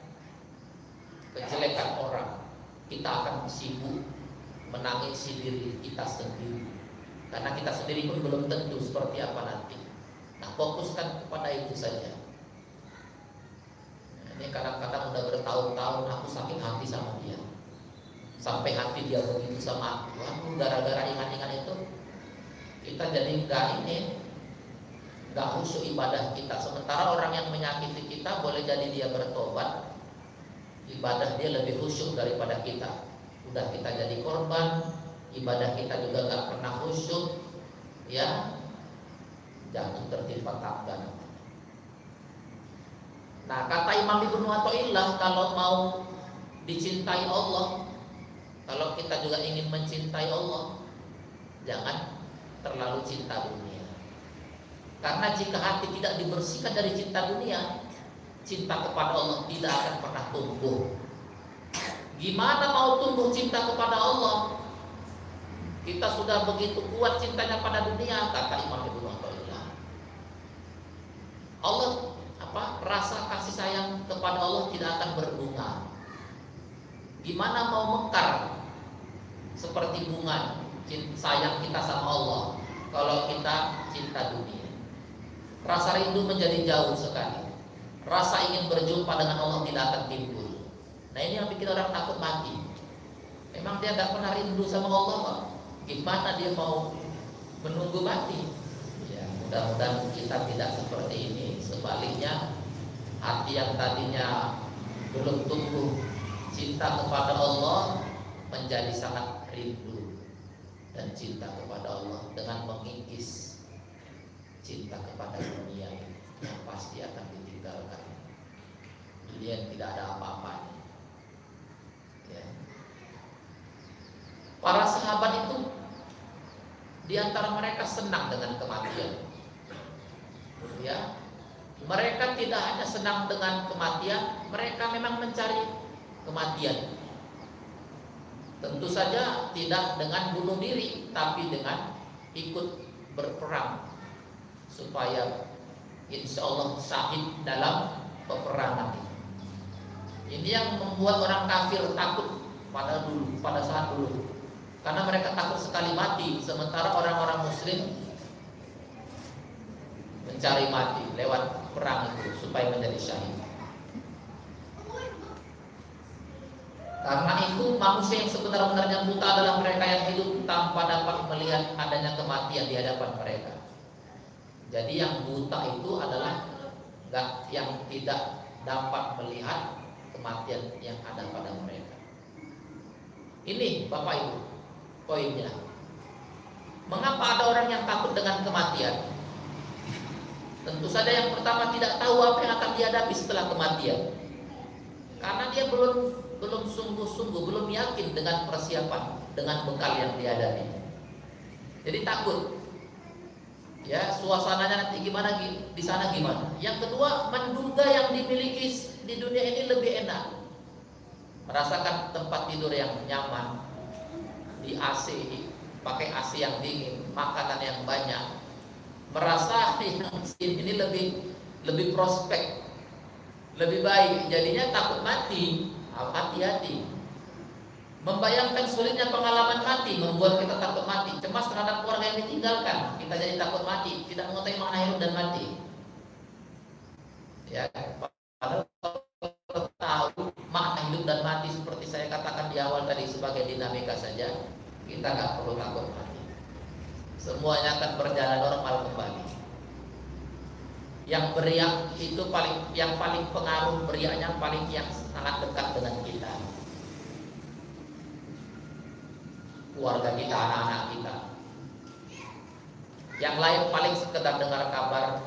kejelekan orang. Kita akan sibuk menangisi diri kita sendiri. Karena kita sendiri pun belum tentu seperti apa nanti. Nah fokuskan kepada itu saja nah, ini kadang-kadang udah bertahun-tahun aku sakit hati sama dia sampai hati dia begitu sama aku aku gara-gara ingat-ingat itu kita jadi enggak ini nggak khusyuk ibadah kita. Sementara orang yang menyakiti kita boleh jadi dia bertobat, ibadah dia lebih khusyuk daripada kita. Udah kita jadi korban, ibadah kita juga nggak pernah khusyuk, ya jangan tertimpa takkan. Nah kata Imam Ibnu Athaillah kalau mau dicintai Allah, kalau kita juga ingin mencintai Allah, jangan terlalu cinta dunia. Karena jika hati tidak dibersihkan dari cinta dunia, cinta kepada Allah tidak akan pernah tumbuh. Gimana mau tumbuh cinta kepada Allah? Kita sudah begitu kuat cintanya pada dunia, kata Imam Ibnu Athaillah. Allah apa? Rasa kasih sayang kepada Allah tidak akan berbunga. Gimana mau mekar seperti bunga sayang kita sama Allah kalau kita cinta dunia? Rasa rindu menjadi jauh sekali. Rasa ingin berjumpa dengan Allah tidak akan timbul. Nah ini yang bikin orang takut mati. Memang dia nggak pernah rindu sama Allah Pak. Gimana dia mau menunggu mati? Ya, mudah-mudahan kita tidak seperti ini. Sebaliknya, hati yang tadinya belum tumbuh cinta kepada Allah menjadi sangat rindu dan cinta kepada Allah dengan mengikis cinta kepada dunia yang pasti akan ditinggalkan. Dunia yang tidak ada apa-apanya. Ya. Para sahabat itu di antara mereka senang dengan kematian. Ya. Mereka tidak hanya senang dengan kematian, mereka memang mencari kematian. Tentu saja tidak dengan bunuh diri, tapi dengan ikut berperang supaya insya Allah sahid dalam peperangan ini. Ini yang membuat orang kafir takut pada dulu, pada saat dulu. Karena mereka takut sekali mati Sementara orang-orang muslim Mencari mati Lewat perang itu Supaya menjadi syahid Karena itu manusia yang sebenar-benarnya buta adalah mereka yang hidup tanpa dapat melihat adanya kematian di hadapan mereka. Jadi yang buta itu adalah gak, yang tidak dapat melihat kematian yang ada pada mereka. Ini Bapak Ibu, poinnya. Mengapa ada orang yang takut dengan kematian? Tentu saja yang pertama tidak tahu apa yang akan dihadapi setelah kematian. Karena dia belum belum sungguh-sungguh, belum yakin dengan persiapan, dengan bekal yang dihadapi. Jadi takut. Ya, suasananya nanti gimana di sana gimana. Yang kedua, menduga yang dimiliki di dunia ini lebih enak. Merasakan tempat tidur yang nyaman, di AC pakai AC yang dingin makanan yang banyak merasa yang ini lebih lebih prospek lebih baik. Jadinya takut mati hati-hati. Membayangkan sulitnya pengalaman mati membuat kita takut mati. Cemas terhadap keluarga yang ditinggalkan kita jadi takut mati tidak mengetahui makna hidup dan mati. Ya padahal tahu makna hidup dan mati seperti saya katakan di awal tadi sebagai dinamika saja, kita nggak perlu takut mati. Semuanya akan berjalan normal kembali. Yang beriak itu paling yang paling pengaruh beriaknya paling yang sangat dekat dengan kita. Keluarga kita, anak-anak kita. Yang lain paling sekedar dengar kabar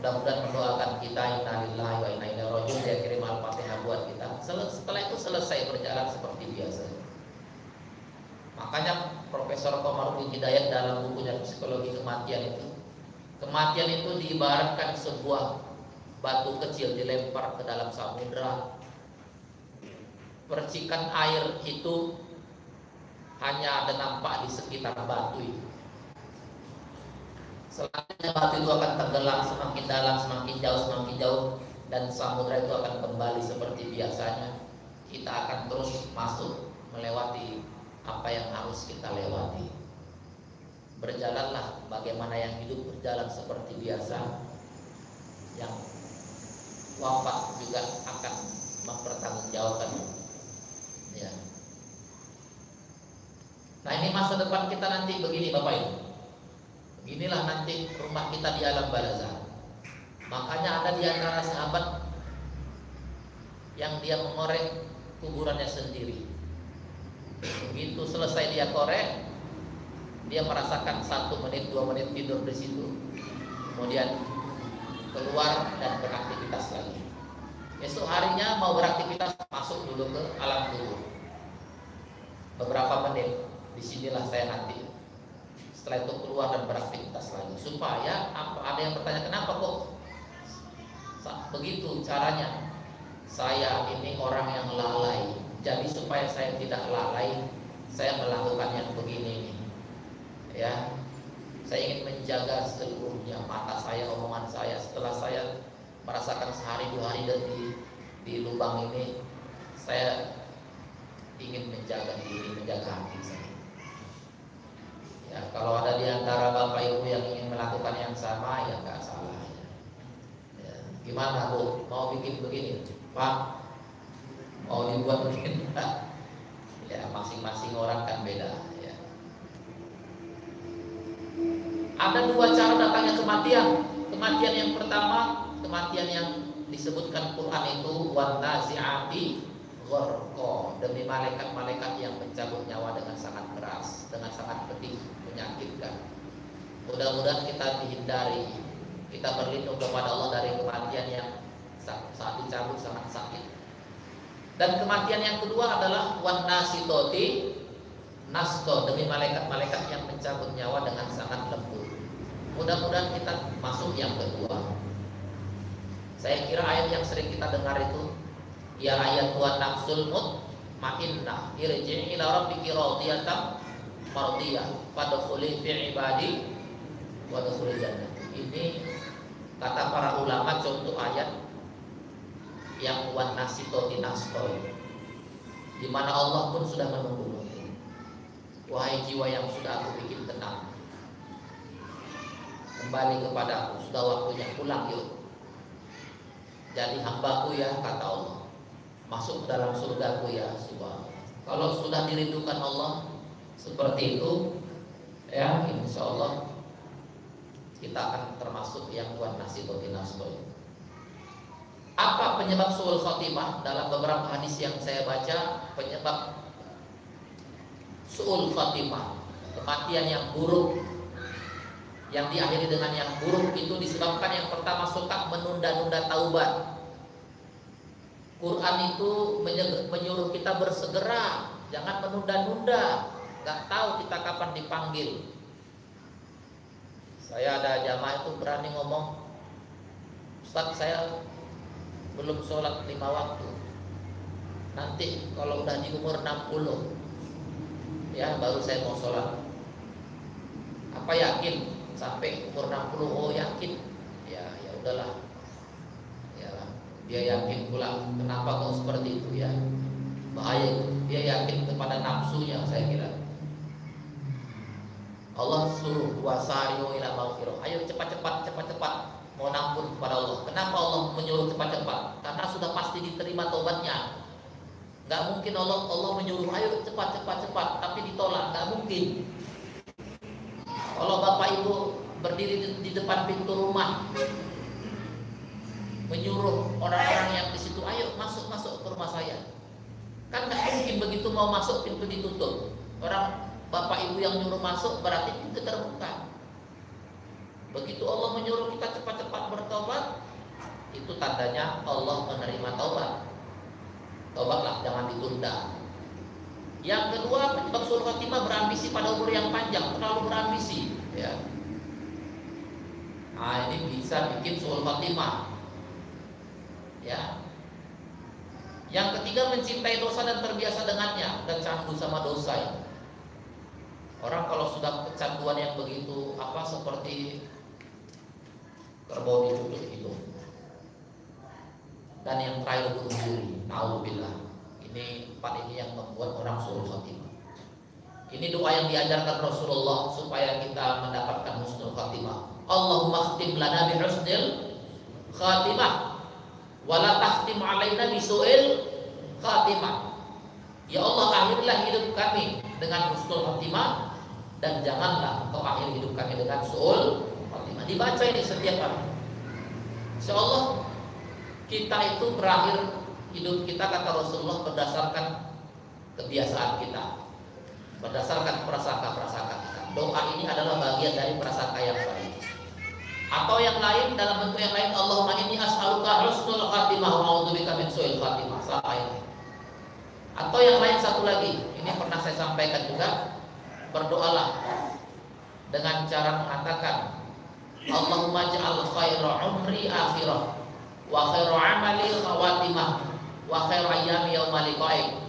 mudah-mudahan mendoakan kita innalillahi wa inna ilaihi rajiun dia kirim al-fatihah buat kita setelah itu selesai berjalan seperti biasa makanya Profesor Komarudin Hidayat dalam bukunya psikologi kematian itu kematian itu diibaratkan sebuah batu kecil dilempar ke dalam samudra percikan air itu hanya ada nampak di sekitar batu itu Selanjutnya batu itu akan tenggelam semakin dalam, semakin jauh, semakin jauh dan samudra itu akan kembali seperti biasanya. Kita akan terus masuk melewati apa yang harus kita lewati. Berjalanlah bagaimana yang hidup berjalan seperti biasa. Yang wafat juga akan mempertanggungjawabkan. Ya. Nah ini masa depan kita nanti begini Bapak Ibu. Inilah nanti rumah kita di alam barzah. Makanya ada di antara sahabat yang dia mengorek kuburannya sendiri. Begitu selesai dia korek, dia merasakan satu menit dua menit tidur di situ. Kemudian keluar dan beraktivitas lagi. Esok harinya mau beraktivitas masuk dulu ke alam kubur. Beberapa menit, di sinilah saya nanti setelah itu keluar dan beraktivitas lagi supaya ada yang bertanya kenapa kok begitu caranya saya ini orang yang lalai jadi supaya saya tidak lalai saya melakukan yang begini ini ya saya ingin menjaga seluruhnya mata saya omongan saya setelah saya merasakan sehari dua hari di di lubang ini saya ingin menjaga diri menjaga hati saya Ya, kalau ada di antara bapak ibu yang ingin melakukan yang sama, ya nggak salah. Ya. Gimana bu? Mau bikin begini, pak? Mau dibuat begini? ya, masing-masing orang kan beda. Ya. Ada dua cara datangnya kematian. Kematian yang pertama, kematian yang disebutkan Quran itu wan nazi'ati gharqa demi malaikat-malaikat yang mencabut nyawa dengan sangat keras, dengan sangat pedih menyakitkan. Mudah-mudahan kita dihindari, kita berlindung kepada Allah dari kematian yang saat dicabut sangat sakit. Dan kematian yang kedua adalah wan nasitoti nasto demi malaikat-malaikat yang mencabut nyawa dengan sangat lembut. Mudah-mudahan kita masuk yang kedua. Saya kira ayat yang sering kita dengar itu ya ayat Tuhan nafsul mut makinna irji'i ila rabbiki radiyatan mardiyah fadkhuli fi ibadi wa jannah. Ini kata para ulama contoh ayat yang wan nasito tinastoi di mana Allah pun sudah menunggu Wahai jiwa yang sudah aku bikin tenang. Kembali kepada aku Sudah waktunya pulang yuk. Jadi hambaku ya kata Allah. Masuk ke dalam surgaku ya subhanallah Kalau sudah dirindukan Allah Seperti itu Ya insya Allah Kita akan termasuk yang buat nasi nasboi Apa penyebab suul khotimah Dalam beberapa hadis yang saya baca Penyebab suul khatimah, kematian yang buruk yang diakhiri dengan yang buruk itu disebabkan yang pertama suka menunda-nunda taubat. Quran itu menyuruh kita bersegera, jangan menunda-nunda. Gak tahu kita kapan dipanggil. Saya ada jamaah itu berani ngomong, Ustaz saya belum sholat lima waktu. Nanti kalau udah di umur 60 ya baru saya mau sholat. Apa yakin? Sampai umur 60 oh yakin. Ya ya udahlah. Ya dia yakin pula. Kenapa kok seperti itu ya? Bahaya dia yakin kepada nafsunya saya kira. Allah suruh wasariu ila maghfirah. Ayo cepat-cepat cepat-cepat mau nampun kepada Allah kenapa Allah menyuruh cepat-cepat karena sudah pasti diterima tobatnya Gak mungkin Allah Allah menyuruh ayo cepat cepat cepat tapi ditolak, gak mungkin. Kalau bapak ibu berdiri di, di depan pintu rumah menyuruh orang-orang yang di situ ayo masuk masuk ke rumah saya, kan gak mungkin begitu mau masuk pintu ditutup. Orang bapak ibu yang nyuruh masuk berarti pintu terbuka. Begitu Allah menyuruh kita cepat-cepat bertobat, itu tandanya Allah menerima taubat. Tobatlah, jangan ditunda. Yang kedua, penyebab suul khotimah berambisi pada umur yang panjang, terlalu berambisi, ya. Nah, ini bisa bikin suul khotimah. Ya. Yang ketiga mencintai dosa dan terbiasa dengannya dan candu sama dosa ya. Orang kalau sudah kecanduan yang begitu apa seperti kerbau dicucuk hidung dan yang terakhir bunuh diri. Nauzubillah. Ini empat ini yang membuat orang suruh khatimah. Ini doa yang diajarkan Rasulullah supaya kita mendapatkan husnul khatimah. Allahumma khtim lana bi husnil khatimah wa la tahtim alaina bi su'il khatimah. Ya Allah akhirlah hidup kami dengan husnul khatimah dan janganlah engkau akhir hidup kami dengan su'ul. Dibaca ini setiap hari. Insyaallah kita itu berakhir hidup kita kata Rasulullah berdasarkan kebiasaan kita. Berdasarkan prasangka-prasangka kita. Doa ini adalah bagian dari prasangka yang baik. Atau yang lain dalam bentuk yang lain Allahumma inni as'aluka husnul khatimah wa a'udzubika min su'il khatimah. Sama atau yang lain satu lagi ini pernah saya sampaikan juga berdoalah dengan cara mengatakan Allahumma ja'al khaira umri akhirah wa khairu amali khawatimah wa khairu ayyami yaumil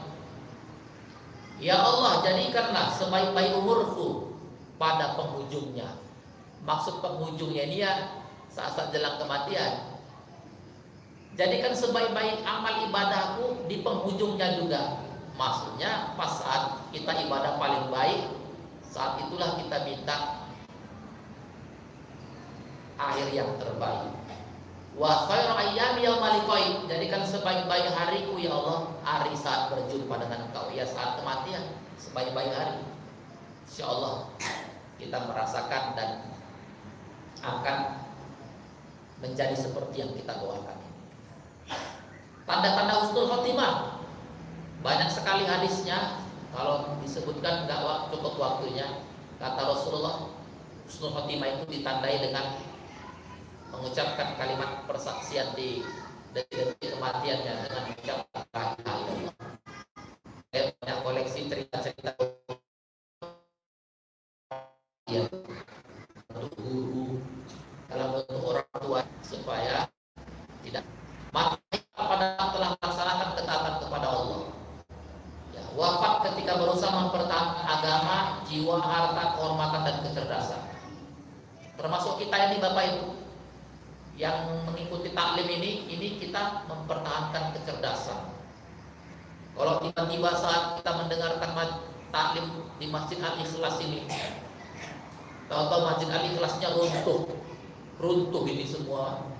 Ya Allah jadikanlah sebaik-baik umurku pada penghujungnya. Maksud penghujungnya ini ya saat-saat jelang kematian. Jadikan sebaik-baik amal ibadahku di penghujungnya juga. Maksudnya pas saat kita ibadah paling baik, saat itulah kita minta akhir yang terbaik. Wa khairu ayyami yaumil qaid. Jadikan sebaik-baik hariku ya Allah hari saat berjumpa dengan Engkau ya saat kematian sebaik-baik hari. Insyaallah kita merasakan dan akan menjadi seperti yang kita doakan. Tanda-tanda husnul khotimah banyak sekali hadisnya kalau disebutkan enggak cukup waktunya kata Rasulullah husnul khotimah itu ditandai dengan mengucapkan kalimat persaksian di detik kematiannya dengan mengucapkan la Saya punya koleksi cerita-cerita ya untuk guru dalam bentuk orang tua supaya tidak mati pada telah melaksanakan ketaatan kepada Allah. Ya, wafat ketika berusaha mempertahankan agama, jiwa, harta, kehormatan dan kecerdasan. Termasuk kita ini Bapak Ibu yang mengikuti taklim ini, ini kita mempertahankan kecerdasan. Kalau tiba-tiba saat kita mendengarkan taklim di Masjid Al-Ikhlas ini, tahu-tahu Masjid Al-Ikhlasnya runtuh, runtuh ini semua,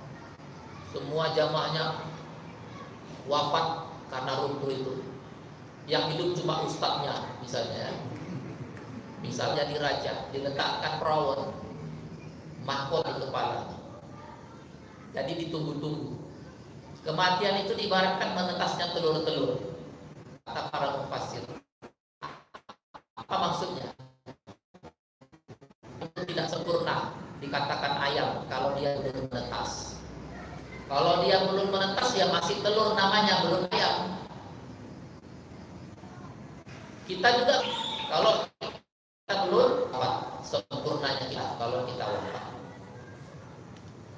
semua jamaahnya wafat karena runtuh itu. Yang hidup cuma ustadznya, misalnya. Misalnya di raja, diletakkan perawat mahkota di kepala jadi ditunggu-tunggu. Kematian itu diibaratkan menetasnya telur-telur. Kata para mufasir. Apa maksudnya? Itu tidak sempurna dikatakan ayam kalau dia belum menetas. Kalau dia belum menetas ya masih telur namanya belum ayam. Kita juga kalau kita belum apa sempurnanya kita kalau kita wafat.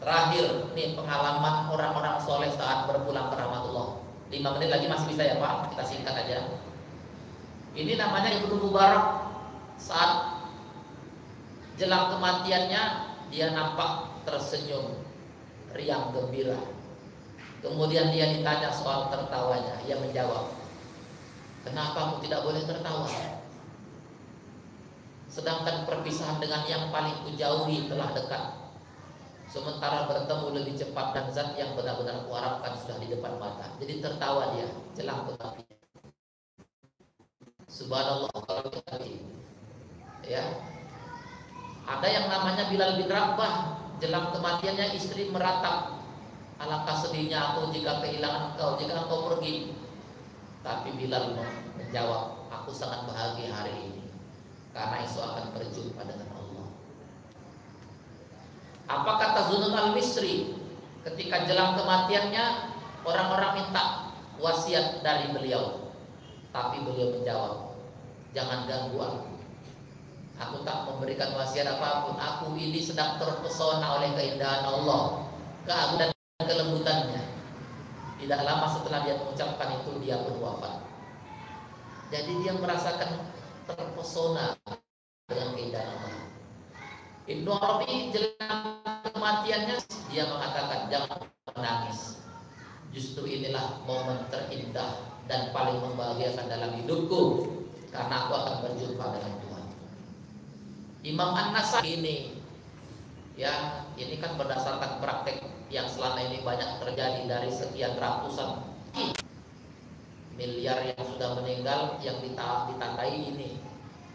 Terakhir, nih pengalaman orang-orang soleh saat berpulang ke rahmatullah. 5 menit lagi masih bisa ya Pak, kita singkat aja. Ini namanya Ibnu Mubarak saat jelang kematiannya dia nampak tersenyum, riang gembira. Kemudian dia ditanya soal tertawanya, ia menjawab, "Kenapa aku tidak boleh tertawa?" Sedangkan perpisahan dengan yang paling kujauhi telah dekat Sementara bertemu lebih cepat dan zat yang benar-benar kuharapkan sudah di depan mata. Jadi tertawa dia, jelang tetapi. Subhanallah ya. Ada yang namanya Bilal bin Rabah, jelang kematiannya istri meratap. Alangkah sedihnya aku jika kehilangan engkau, jika engkau pergi. Tapi Bilal menjawab, aku sangat bahagia hari ini karena esok akan berjumpa dengan apa kata Zunun al-Misri ketika jelang kematiannya orang-orang minta wasiat dari beliau. Tapi beliau menjawab, jangan ganggu aku. Aku tak memberikan wasiat apa pun. Aku ini sedang terpesona oleh keindahan Allah, keagungan dan kelembutannya. Tidak lama setelah dia mengucapkan itu dia pun wafat. Jadi dia merasakan terpesona dengan keindahan Allah. Ibnu Arabi jelang kematiannya dia mengatakan jangan menangis. Justru inilah momen terindah dan paling membahagiakan dalam hidupku karena aku akan berjumpa dengan Tuhan. Imam An-Nasai ini ya ini kan berdasarkan praktek yang selama ini banyak terjadi dari sekian ratusan miliar yang sudah meninggal yang ditandai ini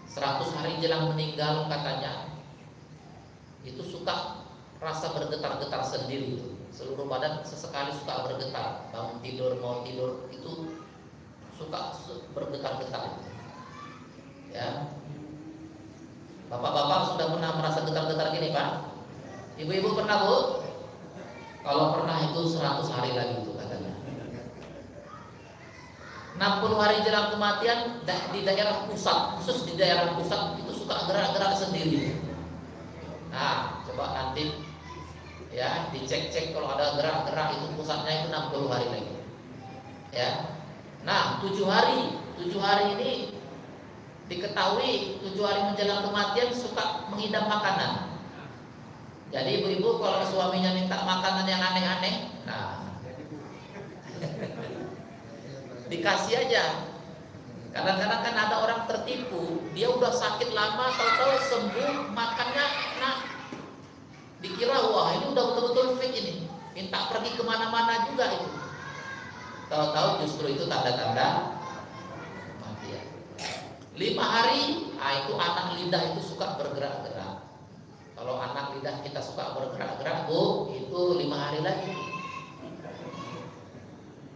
100 hari jelang meninggal katanya itu suka rasa bergetar-getar sendiri seluruh badan sesekali suka bergetar. Bangun tidur mau tidur itu suka bergetar-getar ya. Bapak-bapak sudah pernah merasa getar-getar gini pak? Ibu-ibu pernah bu? Kalau pernah itu 100 hari lagi itu katanya. 60 hari jelang kematian di daerah pusat khusus di daerah pusat itu suka gerak-gerak sendiri Nah, coba nanti ya dicek-cek kalau ada gerak-gerak itu pusatnya itu 60 hari lagi. Ya. Nah, tujuh hari, tujuh hari ini diketahui tujuh hari menjelang kematian suka mengidam makanan. Jadi ibu-ibu kalau suaminya minta makanan yang aneh-aneh, nah [LAUGHS] dikasih aja. Kadang-kadang kan ada orang tertipu, dia udah sakit lama, tahu-tahu sembuh, makannya enak. Dikira wah ini udah betul-betul fake ini, minta pergi ke mana-mana juga itu. Tahu-tahu justru itu tanda-tanda kematian. Lima hari, ah itu anak lidah itu suka bergerak-gerak. Kalau anak lidah kita suka bergerak-gerak, bu, itu lima hari lagi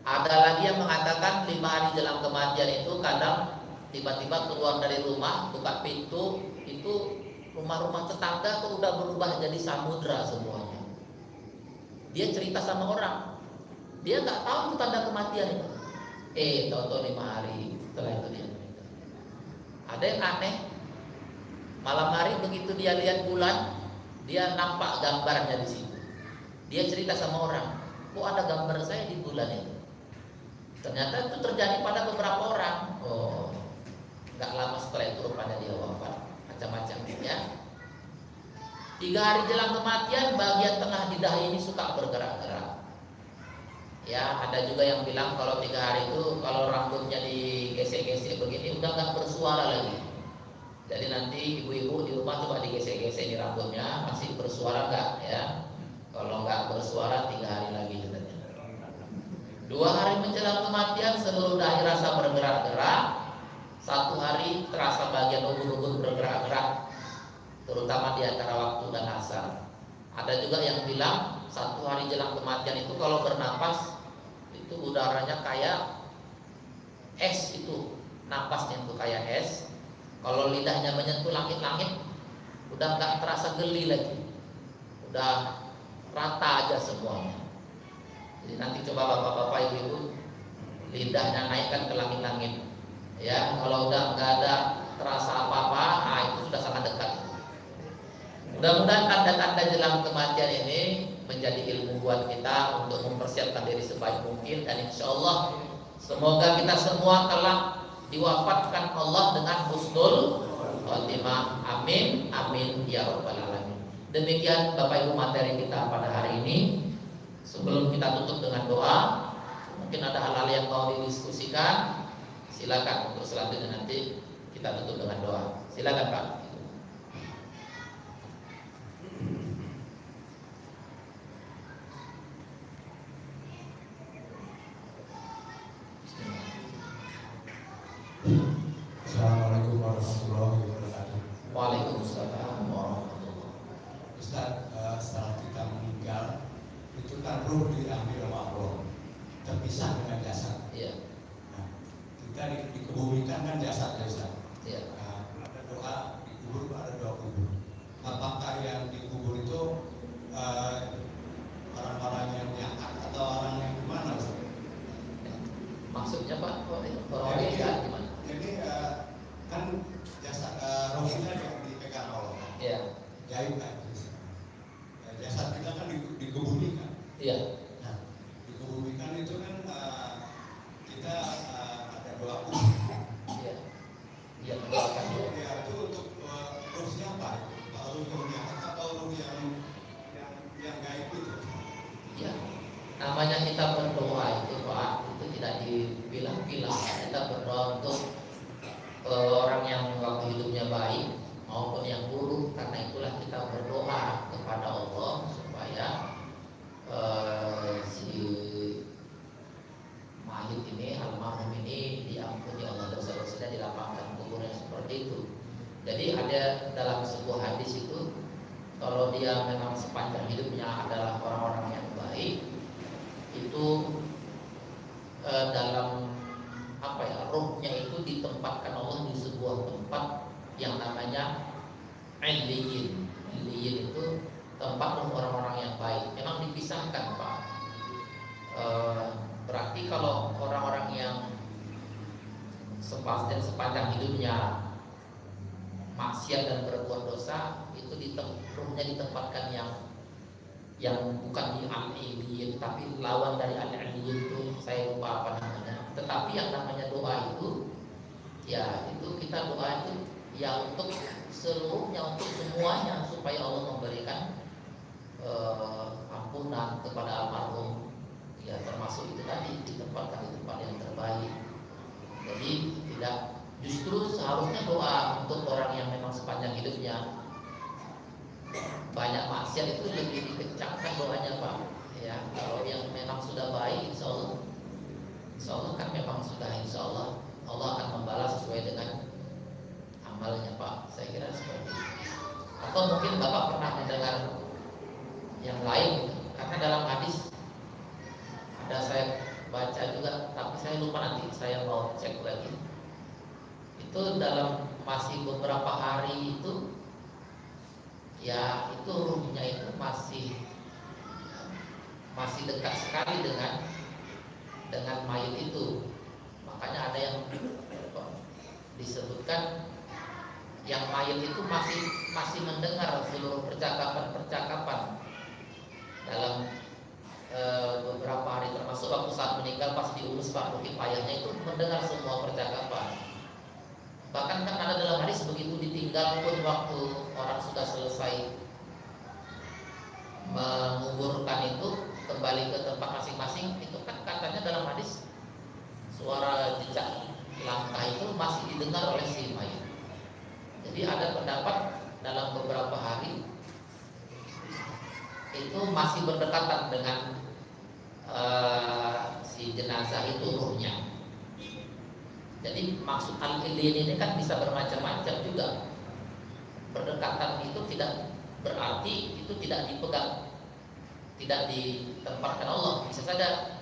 ada lagi yang mengatakan lima hari jelang kematian itu kadang tiba-tiba keluar dari rumah, buka pintu, itu rumah-rumah tetangga kok udah berubah jadi samudra semuanya. Dia cerita sama orang, dia nggak tahu itu tanda kematian itu. Eh, tahu-tahu lima hari setelah itu dia meninggal. Ada yang aneh, malam hari begitu dia lihat bulan, dia nampak gambarnya di situ. Dia cerita sama orang, kok ada gambar saya di bulan itu? Ternyata itu terjadi pada beberapa orang. Oh, nggak lama setelah itu rupanya dia wafat. macam-macam ya. Tiga hari jelang kematian bagian tengah lidah ini suka bergerak-gerak. Ya, ada juga yang bilang kalau tiga hari itu kalau rambutnya digesek-gesek begini udah nggak bersuara lagi. Jadi nanti ibu-ibu di rumah coba digesek-gesek di rambutnya masih bersuara nggak ya? Kalau nggak bersuara tiga hari lagi. Dua hari menjelang kematian seluruh dahi rasa bergerak-gerak. Satu hari terasa bagian ubun-ubun bergerak-gerak terutama di antara waktu dan asar. Ada juga yang bilang satu hari jelang kematian itu kalau bernapas itu udaranya kayak es itu napasnya itu kayak es. Kalau lidahnya menyentuh langit-langit udah nggak terasa geli lagi, udah rata aja semuanya. Jadi nanti coba bapak-bapak ibu-ibu lidahnya naikkan ke langit-langit. Ya, kalau udah nggak ada terasa apa-apa, nah itu sudah sangat dekat. Mudah-mudahan tanda-tanda jelang kematian ini menjadi ilmu buat kita untuk mempersiapkan diri sebaik mungkin dan insya Allah semoga kita semua telah diwafatkan Allah dengan husnul khotimah. Amin, amin ya rabbal alamin. Demikian Bapak Ibu materi kita pada hari ini. Sebelum kita tutup dengan doa, mungkin ada hal-hal yang mau didiskusikan. Silakan untuk selanjutnya nanti kita tutup dengan doa. Silakan Pak. Assalamualaikum warahmatullahi wabarakatuh. Waalaikumsalam warahmatullahi Ustaz, uh, setelah kita meninggal, itu kan ruh diambil sama Allah, terpisah dengan jasad. Iya, Nah, kita di, dikebumikan kan jasad ya Ustaz. iya. Nah, ada doa dikubur, ada doa kubur. Apakah yang dikubur itu uh, orang-orang yang diangkat atau orang yang gimana Ustaz? Maksudnya Pak, orang yang jahat gimana? Jadi uh, kan jasad uh, roh kita yang dipegang Allah. Iya, Gaib kan. Ya, jasad kita kan di- dikebumikan. iya, Nah, dikebumikan itu kan uh, kita uh, ada doa kubur. iya. Iya, doakan dulu. Ya itu untuk uh, ruh siapa? Pak ruh yang diangkat atau ruh yang yang yang gaib itu? Iya. Namanya kita berdoa itu Pak, itu tidak dibilang-bilang. Kita berdoa untuk eh, orang yang waktu hidupnya baik maupun yang buruk. Karena itulah kita berdoa kepada Allah supaya eh, si mayit ini, almarhum ini diampuni Allah dosa-dosanya dilapangkan kuburnya seperti itu. Jadi ada dalam sebuah hadis itu kalau dia memang sepanjang hidupnya adalah orang-orang yang baik itu eh, dalam apa ya rohnya itu ditempatkan Allah di sebuah tempat yang namanya Iliyin Iliyin itu tempat roh orang-orang yang baik. Memang dipisahkan Pak. Eh, berarti kalau orang-orang yang sepanjang sepanjang hidupnya maksiat dan berbuat dosa itu di rohnya ditempatkan yang yang bukan di al-iliyin tapi lawan dari al-iliyin itu saya lupa apa namanya. Tetapi yang namanya doa itu ya itu kita doa itu ya untuk seluruhnya untuk semuanya supaya Allah memberikan eh, ampunan kepada almarhum. Ya termasuk itu tadi ditempatkan di tempat yang terbaik. Jadi tidak justru seharusnya doa untuk orang yang memang sepanjang hidupnya banyak maksiat itu lebih dikencangkan doanya Pak. Ya kalau yang memang sudah baik insya Allah insya Allah kan memang sudah insya Allah Allah akan membalas sesuai dengan amalnya Pak. Saya kira seperti itu. Atau mungkin Bapak pernah mendengar yang lain gitu. karena dalam hadis ada saya baca juga tapi saya lupa nanti saya mau cek lagi. Itu dalam masih beberapa hari itu ya itu ruhnya itu masih masih dekat sekali dengan dengan mayat itu. Makanya ada yang disebutkan yang mayat itu masih masih mendengar seluruh percakapan-percakapan dalam e, beberapa hari termasuk waktu saat meninggal pas diurus Pak Bukit ayahnya itu mendengar semua percakapan bahkan kan ada dalam hadis begitu ditinggal pun waktu orang sudah selesai menguburkan itu kembali ke tempat masing-masing itu kan katanya dalam hadis suara jejak langkah itu masih didengar oleh si mayat. Jadi ada pendapat dalam beberapa hari itu masih berdekatan dengan uh, si jenazah itu ruhnya. Jadi maksud al-ilin ini kan bisa bermacam-macam juga. Berdekatan itu tidak berarti itu tidak dipegang, tidak ditempatkan Allah. Bisa saja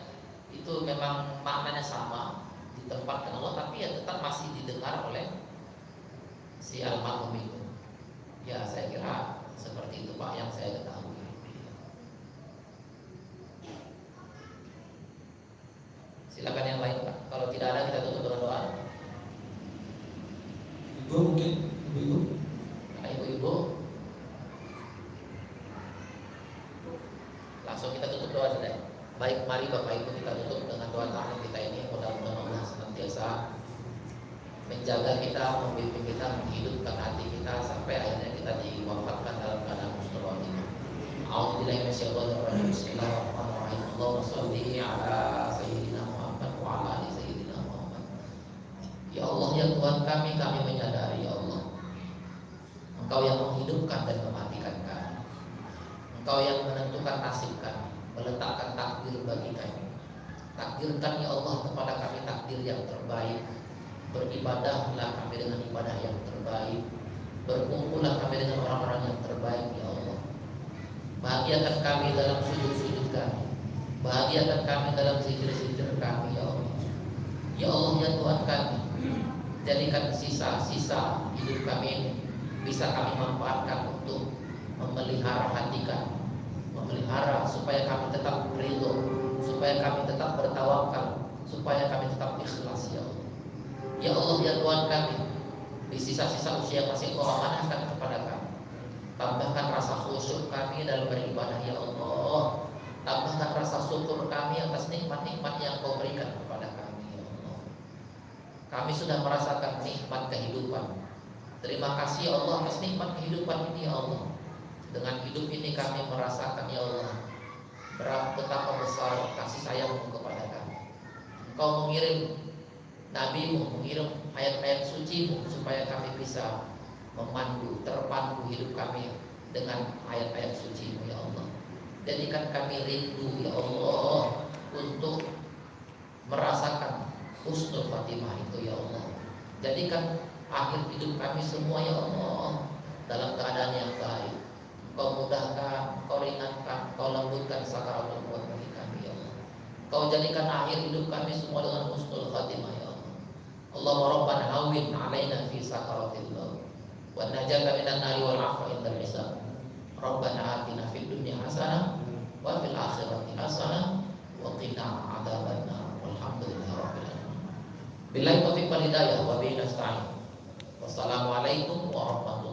itu memang maknanya sama, ditempatkan Allah, tapi ya tetap masih didengar oleh si almarhum itu. Ya saya kira seperti itu Pak yang saya ketahui. Silakan yang lain Pak. Kalau tidak ada kita tutup dengan doa. Ibu mungkin ibu-ibu. Nah, ibu-ibu langsung kita tutup doa saja. Baik, mari Bapak Ibu kita tutup dengan doa tahan kita ini. Mudah-mudahan Allah senantiasa menjaga kita, membimbing kita, menghidupkan hati kita sampai akhirnya kita diwafatkan dalam keadaan mustahil ini. Alhamdulillah Bismillahirrahmanirrahim. Allahumma sholli ala sayyidina Muhammad wa ala ali sayyidina Muhammad. Ya Allah ya Tuhan kami, kami menyadari ya Allah. Engkau yang menghidupkan dan mematikan kami. Engkau yang menentukan nasib kami meletakkan takdir bagi kami. Takdirkan ya Allah kepada kami takdir yang terbaik. Beribadahlah kami dengan ibadah yang terbaik. Berkumpullah kami dengan orang-orang yang terbaik ya Allah. Bahagiakan kami dalam sujud-sujud kami. Bahagiakan kami dalam zikir-zikir kami ya Allah. Ya Allah ya Tuhan kami. Jadikan sisa-sisa hidup kami ini bisa kami manfaatkan untuk memelihara hati kami memelihara supaya kami tetap ridho, supaya kami tetap bertawakal, supaya kami tetap ikhlas ya Allah. Ya Allah ya Tuhan kami, di sisa-sisa usia masih Kau amanahkan kepada kami. Tambahkan rasa khusyuk kami dalam beribadah ya Allah. Tambahkan rasa syukur kami atas nikmat-nikmat yang Kau berikan kepada kami ya Allah. Kami sudah merasakan nikmat kehidupan. Terima kasih ya Allah atas nikmat kehidupan ini ya Allah. Dengan hidup ini kami merasakan ya Allah Berapa betapa besar kasih sayangmu kepada kami Engkau mengirim Nabimu, mengirim ayat-ayat sucimu Supaya kami bisa memandu, terpandu hidup kami Dengan ayat-ayat sucimu ya Allah Jadikan kami rindu ya Allah Untuk merasakan husnul fatimah itu ya Allah Jadikan akhir hidup kami semua ya Allah Dalam keadaan yang baik Kau mudahkan, kau ringankan, kau lembutkan sakaratul maut bagi kami ya Allah. Kau jadikan akhir hidup kami semua dengan husnul khatimah. Allahumma rabbana hawwin alaina fi sakaratil maut wa najaka minan nari wal afwa indal hisab. Rabbana atina fid dunya hasanah wa fil akhirati hasanah wa qina adzabannar. Walhamdulillahi rabbil alamin. Billahi taufiq wal hidayah wa bihi nasta'in. Wassalamualaikum warahmatullahi